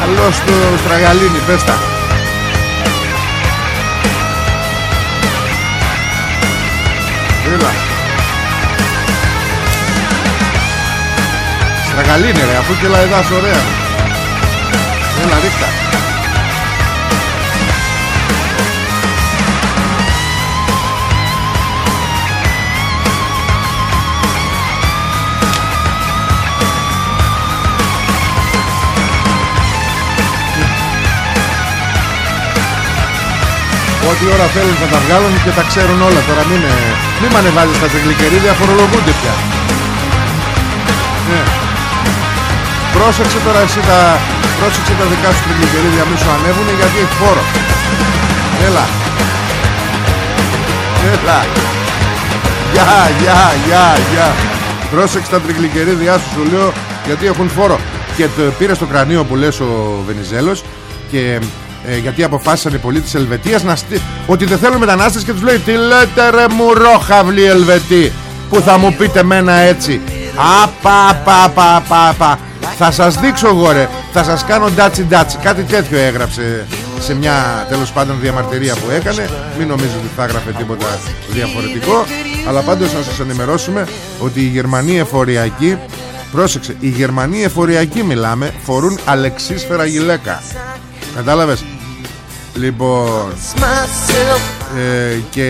Καλό στο Στραγαλίνι Πες τα Στραγαλίνι ρε Αφού και λαϊδάς ωραία. Έλα ρίχτα. Ό,τι ώρα θέλουν θα τα βγάλουν και τα ξέρουν όλα. Τώρα μην, μην με ανεβάζεις τα τριγλικερίδια Φορολογούνται πια Πρόσεξε τώρα εσύ τα Πρόσεξε τα δικά σου τριγλικερίδια Μη σου ανέβουν γιατί έχει φόρο Έλα. Έλα. Γεια γεια γεια γεια. Πρόσεξε τα τριγλικερίδια σου σου λέω Γιατί έχουν φόρο Και το πήρες στο κρανίο που λες ο Βενιζέλος Και ε, γιατί αποφάσισαν οι πολίτες της Ελβετίας να στεί... ότι δεν θέλουν μετανάστες και τους λέει τι λέτε ρε μουρόχαυλοι Ελβετοί που θα μου πείτε μένα έτσι απα πα πα πα πα θα σας δείξω εγώ ρε. Θα σας κάνω ντάτσι ντάτσι. Κάτι τέτοιο έγραψε σε μια τέλος πάντων διαμαρτυρία που έκανε. Μην νομίζω ότι θα έγραφε τίποτα διαφορετικό. Αλλά πάντως να σας ενημερώσουμε ότι οι Γερμανοί εφοριακοί πρόσεξε οι Γερμανοί εφοριακοί μιλάμε φορούν αλεξίσφαιρα γυλαίκα Κατάλαβες; Λοιπόν ε, Και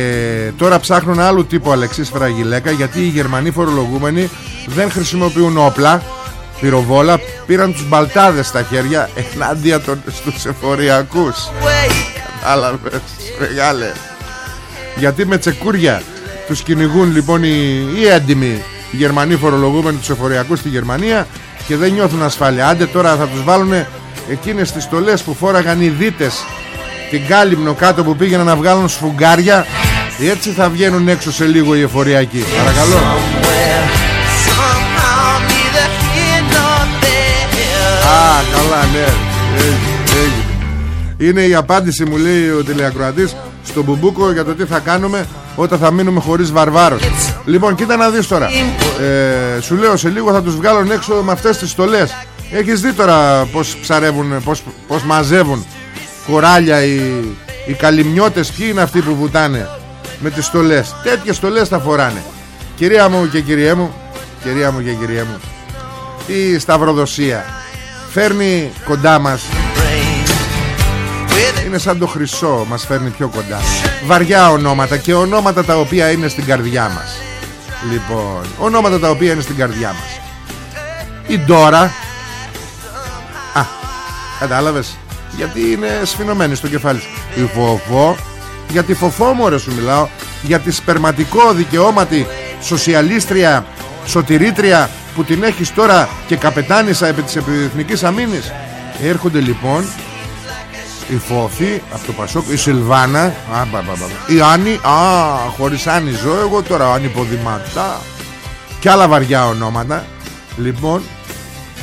τώρα ψάχνουν άλλου τύπου αλεξίσφαιρα γυλαίκα Γιατί οι Γερμανοί φορολογούμενοι Δεν χρησιμοποιούν όπλα Πυροβόλα Πήραν τους μπαλτάδες στα χέρια Ενάντια των, στους εφοριακούς. Κατάλαβες Μεγάλε. Γιατί με τσεκούρια Τους κυνηγούν λοιπόν οι, οι έντιμοι Οι Γερμανοί φορολογούμενοι τους εφοριακούς στη Γερμανία Και δεν νιώθουν ασφάλεια. Άντε τώρα θα τους βάλουν εκείνες τις στολές που φόραγαν οι δίτες την κάλυμνο κάτω που πήγαιναν να βγάλουν σφουγγάρια. Έτσι θα βγαίνουν έξω σε λίγο οι εφοριακοί. Παρακαλώ καλά ναι. Είναι η απάντηση μου λέει ο τηλεακροατής στον Μπουμπούκο για το τι θα κάνουμε όταν θα μείνουμε χωρίς βαρβάρος. Λοιπόν κοίτα να δεις τώρα. Ε, Σου λέω σε λίγο θα τους βγάλουν έξω με αυτές τις στολές. Έχεις δει τώρα πως ψαρεύουν Πως, πως μαζεύουν Κοράλια οι, οι καλυμνιώτες Ποιοι είναι αυτοί που βουτάνε Με τις στολές; Τέτοιες στολές θα φοράνε. Κυρία μου και κυριέ μου Κυρία μου και κυριέ μου Η σταυροδοσία Φέρνει κοντά μας. Είναι σαν το χρυσό Μας φέρνει πιο κοντά. Βαριά ονόματα και ονόματα τα οποία είναι στην καρδιά μας. Λοιπόν Ονόματα τα οποία είναι στην καρδιά μας. Η Ντόρα. Α Κατάλαβες; Γιατί είναι σφινωμένη στο κεφάλι Η Φοφό. Για τη Φοφό μου ρε σου μιλάω. Για τη σπερματικό δικαιώματη Σοσιαλίστρια Σωτηρήτρια που την έχεις τώρα και καπετάνισα επί της Εθνικής Αμήνης έρχονται λοιπόν η Φόφη από το Πασόκ, η Σιλβάνα, α, μπα, μπα, μπα, η Άννη, α, χωρίς Άννη ζω εγώ τώρα, Άννη Ποδηματά και άλλα βαριά ονόματα. Λοιπόν,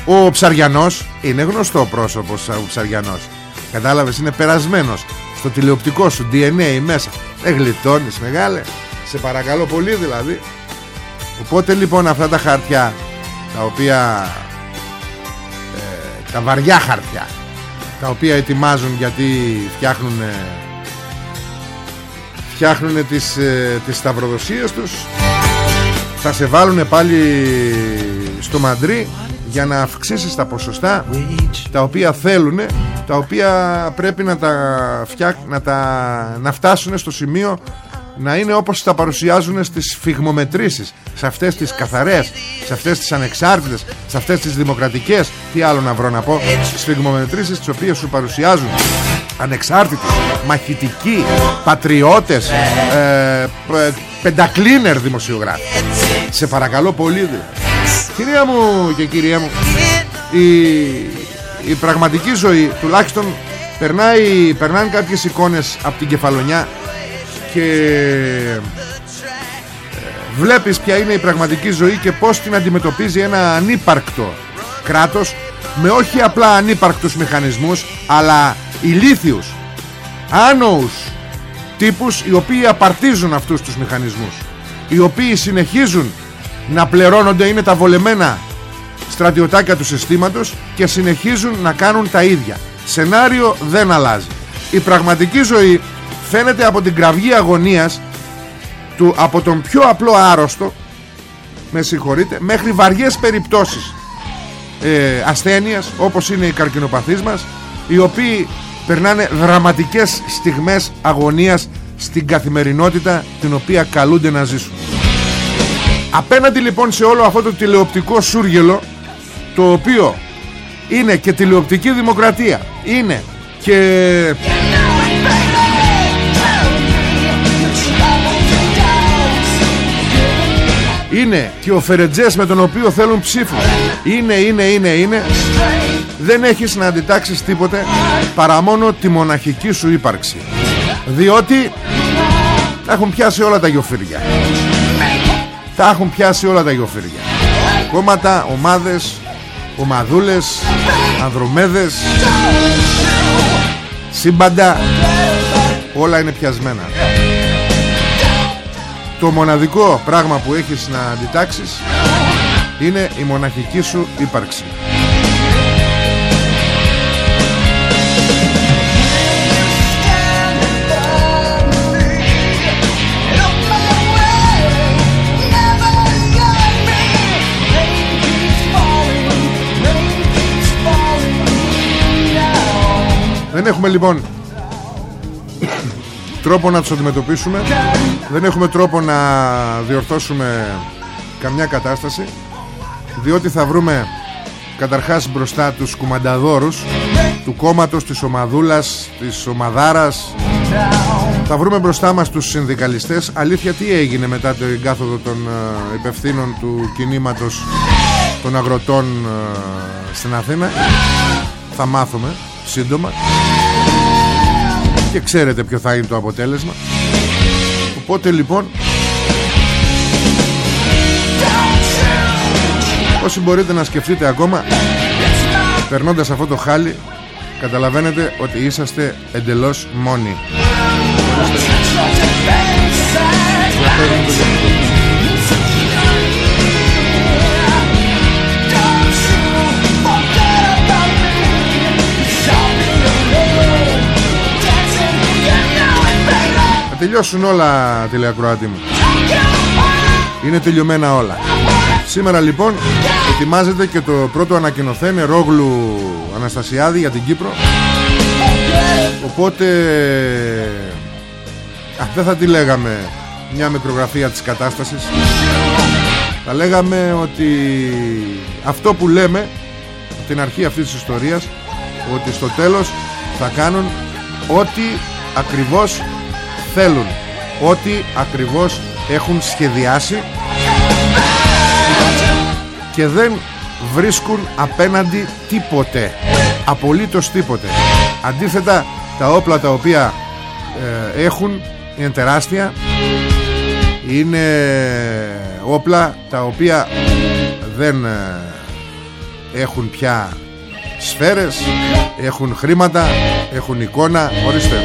ο Ψαριανός είναι γνωστό πρόσωπος ο Ψαριανός. Κατάλαβες, είναι περασμένος στο τηλεοπτικό σου DNA μέσα. Δεν γλιτώνεις μεγάλε, σε παρακαλώ πολύ δηλαδή. Οπότε λοιπόν αυτά τα χαρτιά, τα οποία, ε, τα βαριά χαρτιά, τα οποία ετοιμάζουν γιατί φτιάχνουν φτιάχνουν τις, ε, τις σταυροδοσίες τους. Θα σε βάλουν πάλι στο μαντρί για να αυξήσεις τα ποσοστά τα οποία θέλουν τα οποία πρέπει να τα, φτιάχ, να, τα να φτάσουν στο σημείο να είναι όπως τα παρουσιάζουν στις φυγμομετρήσεις σε αυτές τις καθαρές σε αυτές τις ανεξάρτητες σε αυτές τις δημοκρατικές τι άλλο να βρω να πω; Στις φυγμομετρήσεις τις οποίες σου παρουσιάζουν ανεξάρτητοι, μαχητικοί πατριώτες ε, πεντακλίνερ δημοσιογράφοι σε παρακαλώ πολύ δηλαδή. κυρία μου και κυρία μου η, η πραγματική ζωή τουλάχιστον περνάει, περνάνε κάποιες εικόνες από την κεφαλονιά και ε, βλέπεις ποια είναι η πραγματική ζωή και πως την αντιμετωπίζει ένα ανύπαρκτο κράτος με όχι απλά ανύπαρκτους μηχανισμούς αλλά ηλίθιους άνοους τύπους οι οποίοι απαρτίζουν αυτούς τους μηχανισμούς οι οποίοι συνεχίζουν να πληρώνονται είναι τα βολεμένα στρατιωτάκια του συστήματος και συνεχίζουν να κάνουν τα ίδια. Σενάριο δεν αλλάζει. Η πραγματική ζωή φαίνεται από την κραυγή αγωνίας του, από τον πιο απλό άρρωστο με συγχωρείτε μέχρι βαριές περιπτώσεις ε, ασθένειας όπως είναι οι καρκινοπαθείς μας οι οποίοι περνάνε δραματικές στιγμές αγωνίας στην καθημερινότητα την οποία καλούνται να ζήσουν. Απέναντι λοιπόν σε όλο αυτό το τηλεοπτικό σούργελο το οποίο είναι και τηλεοπτική δημοκρατία είναι και είναι και ο Φερετζές με τον οποίο θέλουν ψήφους. Είναι, είναι, είναι, είναι. Δεν έχεις να αντιτάξεις τίποτε παρά μόνο τη μοναχική σου ύπαρξη. Διότι τα έχουν πιάσει όλα τα γιοφύρια. Τα έχουν πιάσει όλα τα γιοφύρια. Κόμματα, ομάδες ομαδούλες ανδρομέδες. Σύμπαντα όλα είναι πιασμένα το μοναδικό πράγμα που έχεις να αντιτάξεις είναι η μοναχική σου ύπαρξη. Δεν έχουμε λοιπόν τρόπο να τους αντιμετωπίσουμε. Δεν έχουμε τρόπο να διορθώσουμε καμιά κατάσταση Διότι θα βρούμε καταρχάς μπροστά τους κουμανταδόρους Του κόμματος, της ομαδούλας, της ομαδάρας. Θα βρούμε μπροστά μας τους συνδικαλιστές. Αλήθεια τι έγινε μετά το εγκάθοδο των ε, υπευθύνων του κινήματος των αγροτών ε, στην Αθήνα; Θα μάθουμε σύντομα και ξέρετε ποιο θα είναι το αποτέλεσμα. Οπότε λοιπόν όσοι μπορείτε να σκεφτείτε ακόμα περνώντας αυτό το χάλι καταλαβαίνετε ότι είσαστε εντελώς μόνοι τελειώσουν όλα τηλεακροάτη μου. Είναι τελειωμένα όλα. Σήμερα λοιπόν ετοιμάζεται και το πρώτο ανακοινωθέν Ρόγλου Αναστασιάδη για την Κύπρο. Οπότε α, Δεν θα τη λέγαμε μια μικρογραφία της κατάστασης. Θα λέγαμε ότι Αυτό που λέμε Από την αρχή αυτής της ιστορίας Ότι στο τέλος θα κάνουν Ό,τι ακριβώς θέλουν. Ό,τι ακριβώς έχουν σχεδιάσει Και δεν βρίσκουν απέναντι τίποτε. Απολύτως τίποτε. Αντίθετα τα όπλα τα οποία ε, έχουν είναι τεράστια. Είναι όπλα τα οποία δεν ε, έχουν πια σφαίρες Έχουν χρήματα Έχουν εικόνα. Ορίστε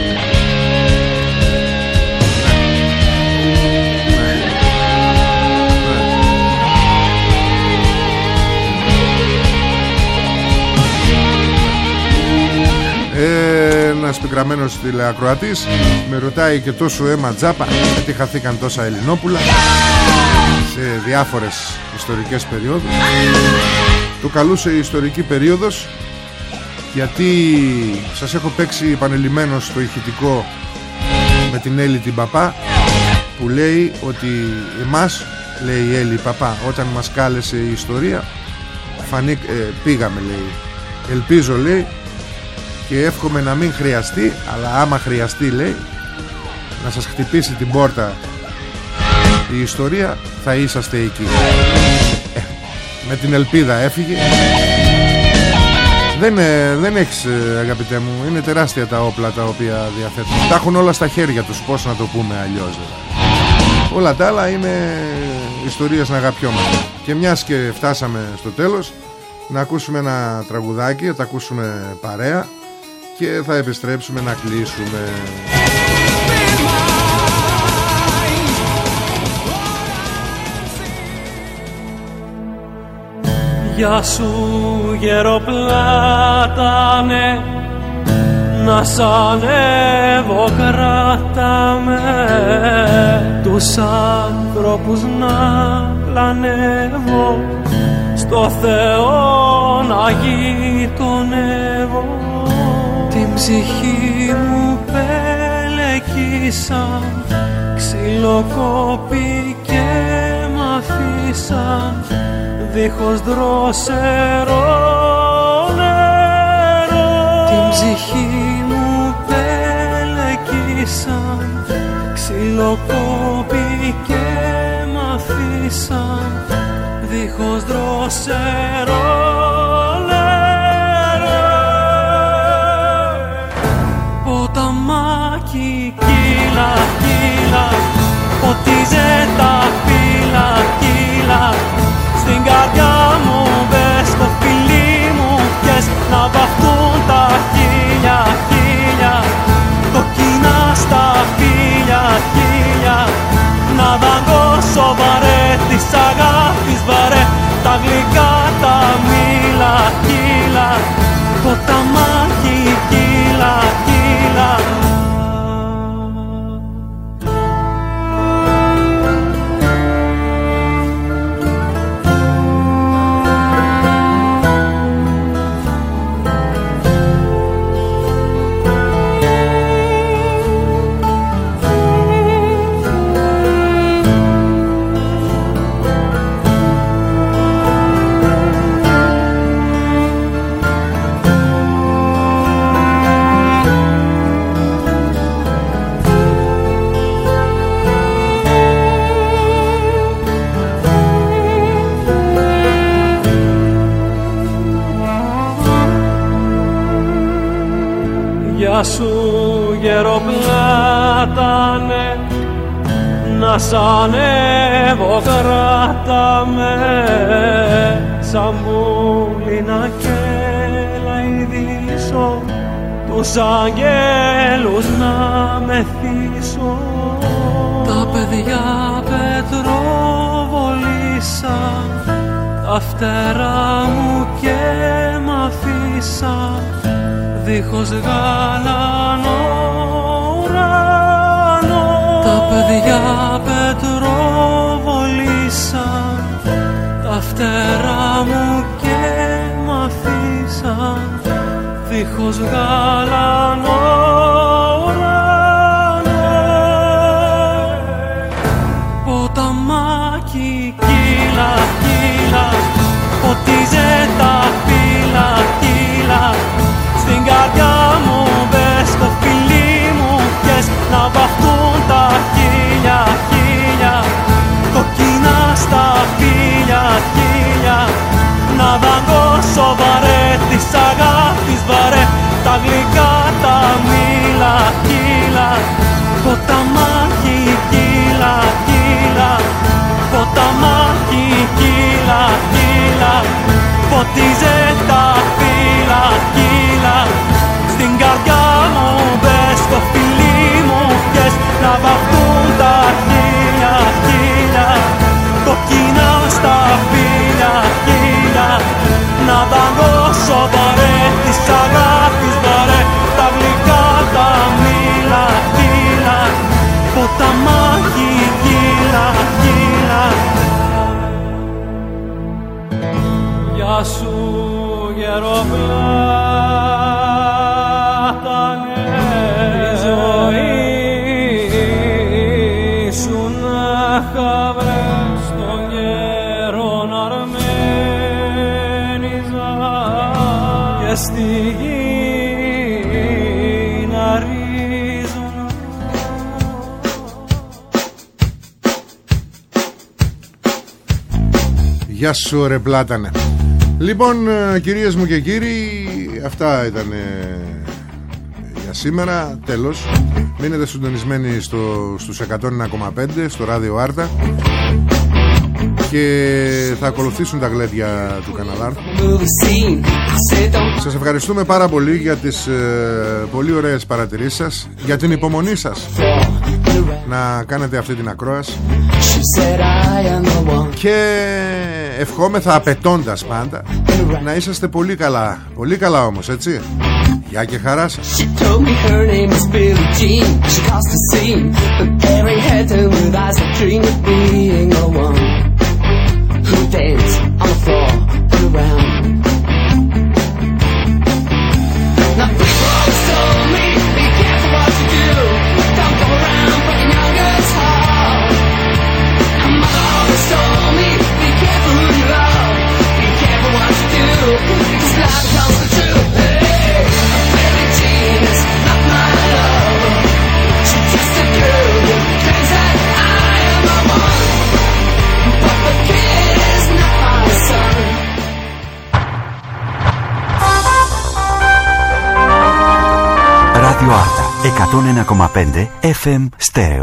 ένας πικραμένος τηλεακροατής με ρωτάει και τόσο αίμα τζάπα γιατί χαθήκαν τόσα Ελληνόπουλα σε διάφορες ιστορικές περιόδους. Το καλούσε η ιστορική περίοδος γιατί σας έχω παίξει επανελειμμένο στο ηχητικό με την Έλλη την Παπά που λέει ότι εμάς λέει η Έλλη Παπά όταν μας κάλεσε η ιστορία φανεί, ε, πήγαμε λέει. Ελπίζω λέει και εύχομαι να μην χρειαστεί αλλά άμα χρειαστεί λέει να σας χτυπήσει την πόρτα η ιστορία θα είσαστε εκεί. Ε, με την ελπίδα έφυγε. Δεν, ε, δεν έχεις ε, αγαπητέ μου Είναι τεράστια τα όπλα τα οποία διαθέτουν. Τα έχουν όλα στα χέρια τους Πώς να το πούμε αλλιώς Όλα τα άλλα είναι ιστορίες να αγαπιόμαστε. Και μιας και φτάσαμε στο τέλος Να ακούσουμε ένα τραγουδάκι Να τα ακούσουμε παρέα και θα επιστρέψουμε να κλείσουμε. Γεια σου γεροπλάτανε να σ' ανέβω κράτα με τους άνθρωπους να πλανεύω στο Θεό να γειτονεύω. την ψυχή μου πελεκίσαν ξυλοκόπη και μ' αφήσαν δίχως δρόσερο νερό την ψυχή μου πελεκίσαν ξυλοκόπη και μ' αφήσαν δίχως δρόσερο κύλα ποτίζεται φύλλα κύλα. Στην καρδιά μου μπες στο φιλί μου πιες να βαφτούν τα χίλια χίλια. Κοκκινά στα φίλια χίλια. Να δαγκώσω βαρέ της αγάπης βαρέ. Τα γλυκά να σ' ανέβω κράτα με σαν πουλί να κελαϊδίσω τους αγγέλους να μεθύσω τα παιδιά πετροβολήσαν τα φτερά μου και μ' αφήσαν δίχως γάλανο ουρανό. Τα παιδιά πετροβολήσαν τα φτερά μου και μ' αφήσαν δίχως γάλανο ουρανό. Ποταμάκι κύλα κύλα ποτίζε τα χίλια να δαγκώσω βαρέ της αγάπης βαρέ τα γλυκά τα μήλα κύλα. Ποταμάκι κύλα κύλα. Ποταμάκι κύλα κύλα. Ποτίζε τα φύλλα δαγκώσω βαρέ της αγάπης βαρέ τα γλυκά τα μήλα κύλα ποταμάκι κύλα κύλα Γεια σου γεροπλάτανε η ζωή σου να χαβρέ και στη γη να ρίζουν. Γεια σου ρε πλάτανε. Λοιπόν ε, κυρίες μου και κύριοι Αυτά ήταν για σήμερα. Τέλος. Μείνετε συντονισμένοι στο, στους 101,5 Στο ράδιο Άρτα Και θα ακολουθήσουν τα γλέντια του καναλάρθου Σας ευχαριστούμε πάρα πολύ Για τις ε, πολύ ωραίες παρατηρήσεις σας Για την υπομονή σας Να κάνετε αυτή την ακρόαση. Και ευχόμεθα απαιτώντας πάντα να είσαστε πολύ καλά πολύ καλά όμως έτσι. Γεια και χαρά σας. She around. 101,5 FM Στέρεο